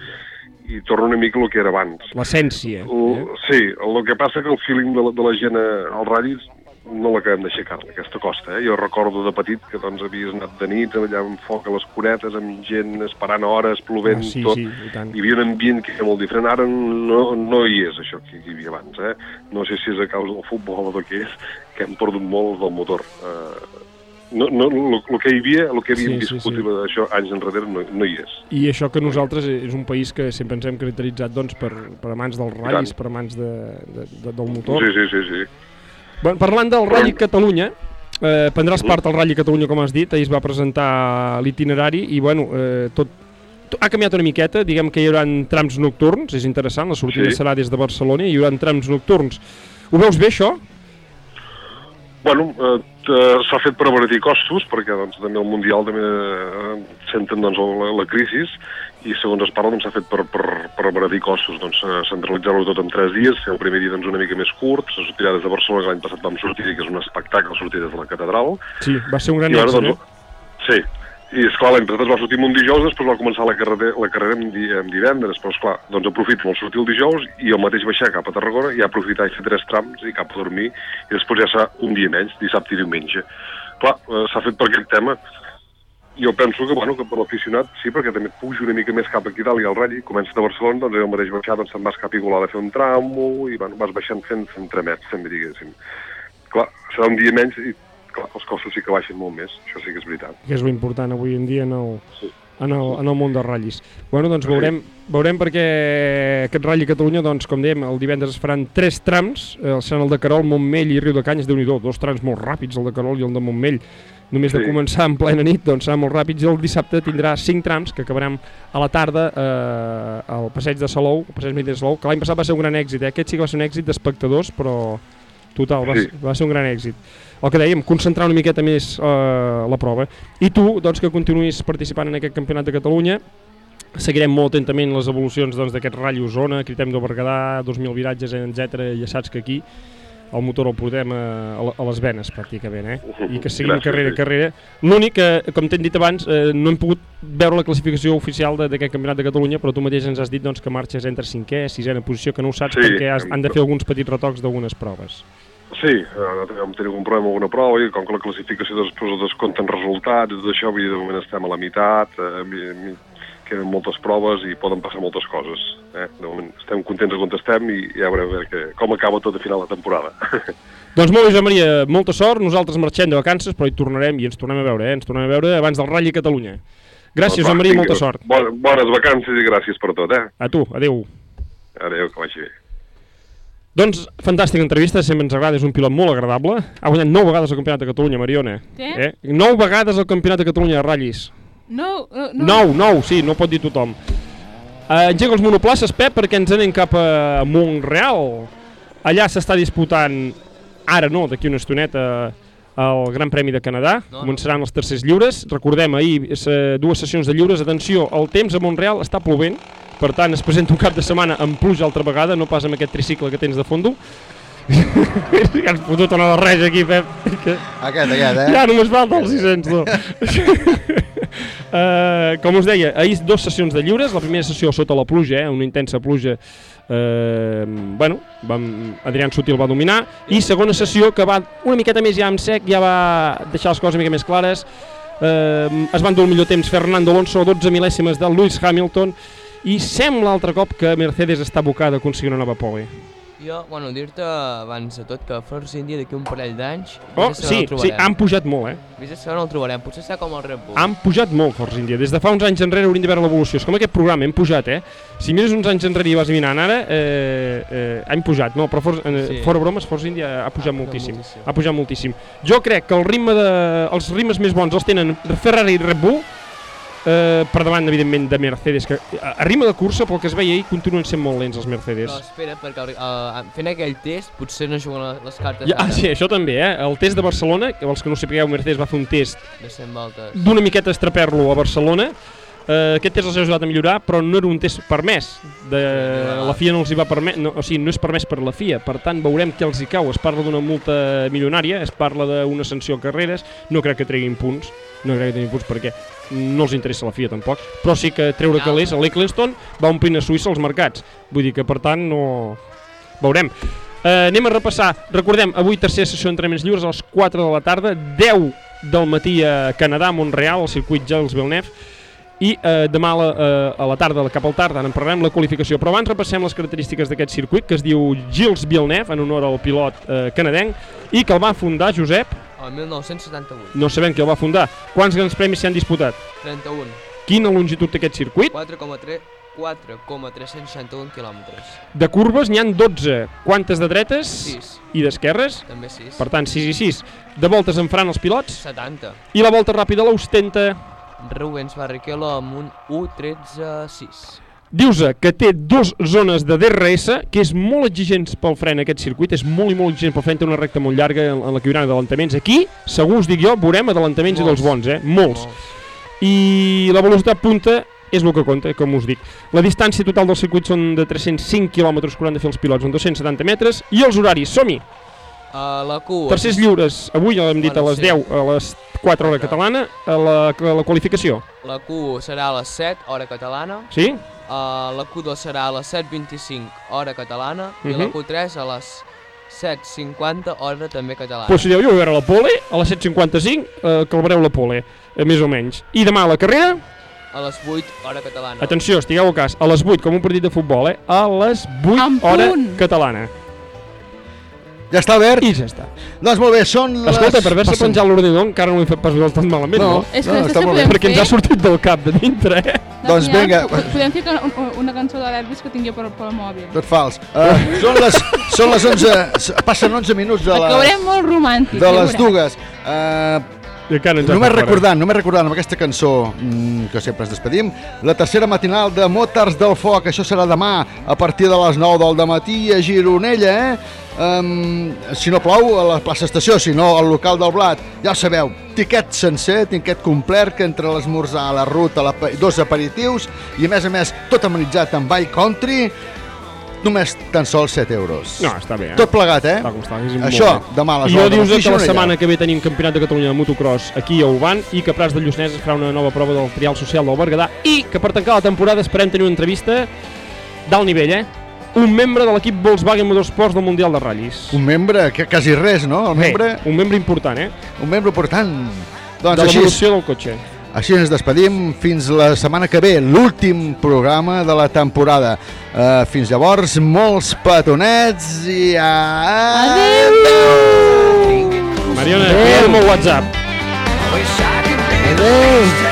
W: i torna una mica el que era abans.
V: L'essència.
W: El, sí, el que passa que el feeling de la, de la gent eh, als ratllis no l'acabem d'aixecar, aquesta costa. Eh? Jo recordo de petit que doncs, havies anat de nit allà amb foc a les cunetes, amb gent esperant hores, plovent,
V: Ah, sí,
W: tot.
V: sí, i tant.
W: Hi havia un ambient que era molt diferent. Ara no, no hi és això que hi havia abans. Eh? No sé si és a causa del futbol o del que és, que hem perdut molt del motor. Eh, no, no, el que hi havia, el que havíem
V: Sí, sí,
W: viscut
V: sí.
W: això anys enrere no, no hi és.
V: I això que nosaltres és un país que sempre ens hem caracteritzat doncs, per, per amants dels ratllis, per amants de, de, de, del motor.
W: Sí, sí, sí, sí.
V: Bueno, parlant del Rally Catalunya, eh, prendràs part al Rally Catalunya, com has dit, ahir es va presentar l'itinerari i, bueno, eh, tot, to- ha canviat una miqueta, diguem que hi haurà trams nocturns, és interessant, la sortida
W: Sí.
V: serà des de Barcelona i hi haurà trams nocturns. Ho veus bé, això?
W: Bueno, eh, t- s'ha fet per abaratir costos, perquè doncs, també el Mundial també eh, senten doncs, la, la crisi i segons es parla doncs, s'ha fet per, per, per abaratir costos, doncs, eh, centralitzar-ho tot en tres dies, fer el primer dia doncs, una mica més curt, se sortirà des de Barcelona, que l'any passat vam sortir, que és un espectacle sortir des de la catedral.
V: Sí, va ser un gran
W: I ara,
V: èxit,
W: doncs, Sí, i esclar, es va sortir un dijous, després va començar la carrera, la carrera amb, di, amb divendres, però esclar, doncs aprofito el sortir el dijous i el mateix baixar cap a Tarragona i aprofitar i fer tres trams i cap a dormir i després ja serà un dia menys, dissabte i diumenge. Clar, eh, s'ha fet per aquest tema. Jo penso que, bueno, que per l'aficionat sí, perquè també et pujo una mica més cap aquí dalt i al ratll, comences de Barcelona, doncs el mateix baixar, doncs te'n vas cap Igualada a fer un tramo i bueno, vas baixant fent, fent tramets, també diguéssim. Clar, serà un dia menys i clar, els costos sí que baixen molt més, això sí que és veritat.
V: que és l'important avui en dia en el, en el, en el món dels ratllis. Bueno, doncs veurem, veurem perquè aquest Rally Catalunya, doncs, com dèiem, el divendres es faran tres trams, eh, seran el de Carol, Montmell i Riu de Canyes, déu nhi dos trams molt ràpids, el de Carol i el de Montmell. Només de
W: Sí.
V: començar en plena nit, doncs seran molt ràpids, i el dissabte tindrà cinc trams que acabaran a la tarda eh, al passeig de Salou, el passeig de Salou, que l'any passat va ser un gran èxit, eh? aquest sí que va ser un èxit d'espectadors, però total, va,
W: Sí.
V: ser- va ser un gran èxit. El que dèiem, concentrar una miqueta més eh, la prova. I tu, doncs, que continuïs participant en aquest campionat de Catalunya, seguirem molt atentament les evolucions doncs, d'aquest Rally Osona, Critem de Berguedà, 2.000 viratges, etc. Ja saps que aquí el motor el portem a, a les venes, pràcticament, eh? I que seguim
W: Gràcies,
V: carrera a carrera. L'únic que, com t'hem dit abans, eh, no hem pogut veure la classificació oficial d'aquest campionat de Catalunya, però tu mateix ens has dit doncs, que marxes entre cinquè sisena posició, que no ho saps
W: Sí,
V: perquè has,
W: hem-
V: han de fer alguns petits retocs d'algunes proves.
W: Sí, eh, vam tenir algun problema alguna prova i com que la classificació després es descompten resultats i tot això, vull dir, de moment estem a la meitat, eh, queden moltes proves i poden passar moltes coses. Eh? De moment estem contents on estem i ja veurem a veure que, com acaba tot a final de temporada.
V: Doncs molt bé, Josep Maria, molta sort. Nosaltres marxem de vacances, però hi tornarem i ens tornem a veure, eh? Ens tornem a veure abans del Rally Catalunya. Gràcies,
W: Doncs
V: Josep Maria, molta sort.
W: Bon, bones vacances i gràcies per tot, eh?
V: A tu, adeu.
W: Adéu, que vagi bé.
V: Doncs, fantàstica entrevista, sempre ens agrada, és un pilot molt agradable. Ha guanyat 9 vegades el Campionat de Catalunya, Mariona.
E: Què?
V: Eh? 9 vegades el Campionat de Catalunya de ratllis.
E: No, no, no.
V: 9, 9, sí, no pot dir tothom. Uh, engega els monoplaces, Pep, perquè ens anem cap a Montreal. Allà s'està disputant, ara no, d'aquí una estoneta, el Gran Premi de Canadà.
G: No, no.
V: Començaran els tercers lliures. Recordem, ahir eh, dues sessions de lliures. Atenció, el temps a Montreal està plovent, per tant, es presenta un cap de setmana amb pluja altra vegada, no pas amb aquest tricicle que tens de fondo. Que has fotut una barreja aquí, Pep. Que...
A: Aquest, aquest, eh?
V: Ja només falta el 600, tu. Uh, com us deia, ahir dues sessions de lliures, la primera sessió sota la pluja, eh, una intensa pluja, eh, bueno, vam, Adrián Sutil va dominar, i segona sessió que va una miqueta més ja amb sec, ja va deixar les coses una mica més clares, eh, es van dur el millor temps Fernando Alonso, 12 mil·lèsimes de Lewis Hamilton, i sembla altre cop que Mercedes està abocada a aconseguir una nova pole.
G: Jo, bueno, dir-te abans de tot que Force India d'aquí un parell d'anys...
V: Oh, sí, sí, han pujat molt, eh?
G: Vés a saber on el trobarem, potser està com el Red Bull.
V: Han pujat molt Force India. Des de fa uns anys enrere hauríem de veure l'evolució. És com aquest programa, hem pujat, eh? Si mires uns anys enrere i vas mirant ara, eh, eh, hem pujat, no? Però Force, eh,
G: Sí.
V: fora bromes, Force India ha pujat moltíssim.
G: moltíssim.
V: Ha pujat moltíssim. Jo crec que el ritme de, els ritmes més bons els tenen Ferrari i Red Bull, eh, per davant, evidentment, de Mercedes, que a, a ritme de cursa, pel que es veia ahir, continuen sent molt lents els Mercedes.
G: No, espera, perquè uh, fent aquell test potser no juguen les- cartes
V: Ja, ah, sí, això també, eh? El test de Barcelona, que els que no sapigueu, Mercedes va fer un test
G: de 100 voltes.
V: d'una miqueta estraper-lo a Barcelona. Uh, aquest test els ha ajudat a millorar, però no era un test permès. De, la FIA no els hi va permet, no, o sigui, no és permès per la FIA, per tant veurem què els hi cau. Es parla d'una multa milionària, es parla d'una sanció a carreres, no crec que treguin punts, no crec que treguin punts perquè no els interessa la FIA tampoc, però sí que treure calés a l'Eccleston va omplint a Suïssa els mercats. Vull dir que per tant no... Veurem. Uh, anem a repassar, recordem, avui tercera sessió d'entrenaments lliures a les 4 de la tarda, 10 del matí a Canadà, a Montreal, al circuit Gilles Villeneuve, i eh, demà a la, eh, a la tarda, cap al tard, ara en parlarem la qualificació. Però abans repassem les característiques d'aquest circuit, que es diu Gilles Villeneuve, en honor al pilot eh, canadenc, i que el va fundar Josep,
G: El 1978.
V: no sabem qui el va fundar. Quants grans premis s'hi han disputat?
G: 31.
V: Quina longitud té aquest circuit?
G: 4,3 4,361 quilòmetres.
V: De curves n'hi han 12. Quantes de dretes?
G: Sis.
V: I d'esquerres?
G: També sis.
V: Per tant, 6 i 6. De voltes en faran els pilots?
G: 70.
V: I la volta ràpida l'ostenta...
G: Rubens Barrichello amb un 1.13.6.
V: Dius que té dues zones de DRS, que és molt exigent pel fren aquest circuit, és molt i molt exigent pel fren, té una recta molt llarga en en la que hi haurà adelantaments. Aquí, segur us dic jo, veurem adelantaments i dels bons, eh? Molts. I la velocitat punta és el que compta, com us dic. La distància total del circuit són de 305 km que hauran de fer els pilots, en 270 metres, i els horaris, som-hi!
G: Uh, la Q...
V: Tercers lliures, avui ja l'hem dit a les
G: sí.
V: 10, a les 4 hora catalana, a la, a la qualificació.
G: La Q serà a les 7, hora catalana.
V: Sí?
G: Uh, la Q2 serà a les 7.25, hora catalana. I la
V: Mhm.
G: Q3 a les 7.50, hora també catalana.
V: Pues si dieu, jo a veure la pole, a les 7.55, eh, que el veureu la pole, eh, més o menys. I demà a la carrera,
G: A les 8, hora catalana.
V: atenció, estigueu al cas, a les 8, com un partit de futbol, eh? A les 8,
E: En
V: hora
E: punt.
V: catalana.
A: Ja està, Albert?
V: I ja està.
A: Doncs molt bé, són les...
V: Escolta, per haver-se penjat l'ordinador encara no ho he fet pas tan malament, no?
A: No, És que no, no està molt bé.
V: Perquè ens ha sortit del cap de dintre, eh?
A: Doncs
E: Damià,
A: vinga.
E: po- Podem fer una cançó de l'Elvis que tingui per, pel mòbil.
A: Tot fals. Uh, són, les, són les 11... s- Passen 11 minuts de les,
E: Acabarem molt romàntic.
A: de
E: ja
A: les dues. Uh,
V: I encara ens
A: només recordant, només recordant amb aquesta cançó mm, que sempre ens despedim, la tercera matinal de Motars del Foc, això serà demà a partir de les 9 del matí a Gironella, eh? Um, si no plou, a la plaça Estació, si no, al local del Blat. Ja sabeu, tiquet sencer, tiquet complet, que entre l'esmorzar, la ruta, la, dos aperitius i, a més a més, tot amenitzat amb Bike Country, només tan sols 7 euros.
V: No, està bé, eh?
A: Tot plegat, eh?
V: Està està, molt
A: Això,
V: bé.
A: demà a les
V: I jo
A: 9 del
V: dius que la setmana que ve tenim Campionat de Catalunya de motocross aquí a Uban i que Prats de Lluçanès es farà una nova prova del trial social del Berguedà i que per tancar la temporada esperem tenir una entrevista d'alt nivell, eh? Un membre de l'equip Volkswagen Motorsports del Mundial de Ratllis.
A: Un membre, que quasi res, no? El membre...
V: un membre important, eh?
A: Un membre important.
V: de
A: Doncs així,
V: l'evolució del cotxe.
A: així ens despedim fins la setmana que ve, l'últim programa de la temporada. Uh, fins llavors, molts petonets i... Adéu!
V: Mariona, envia'm el WhatsApp.
A: Adéu!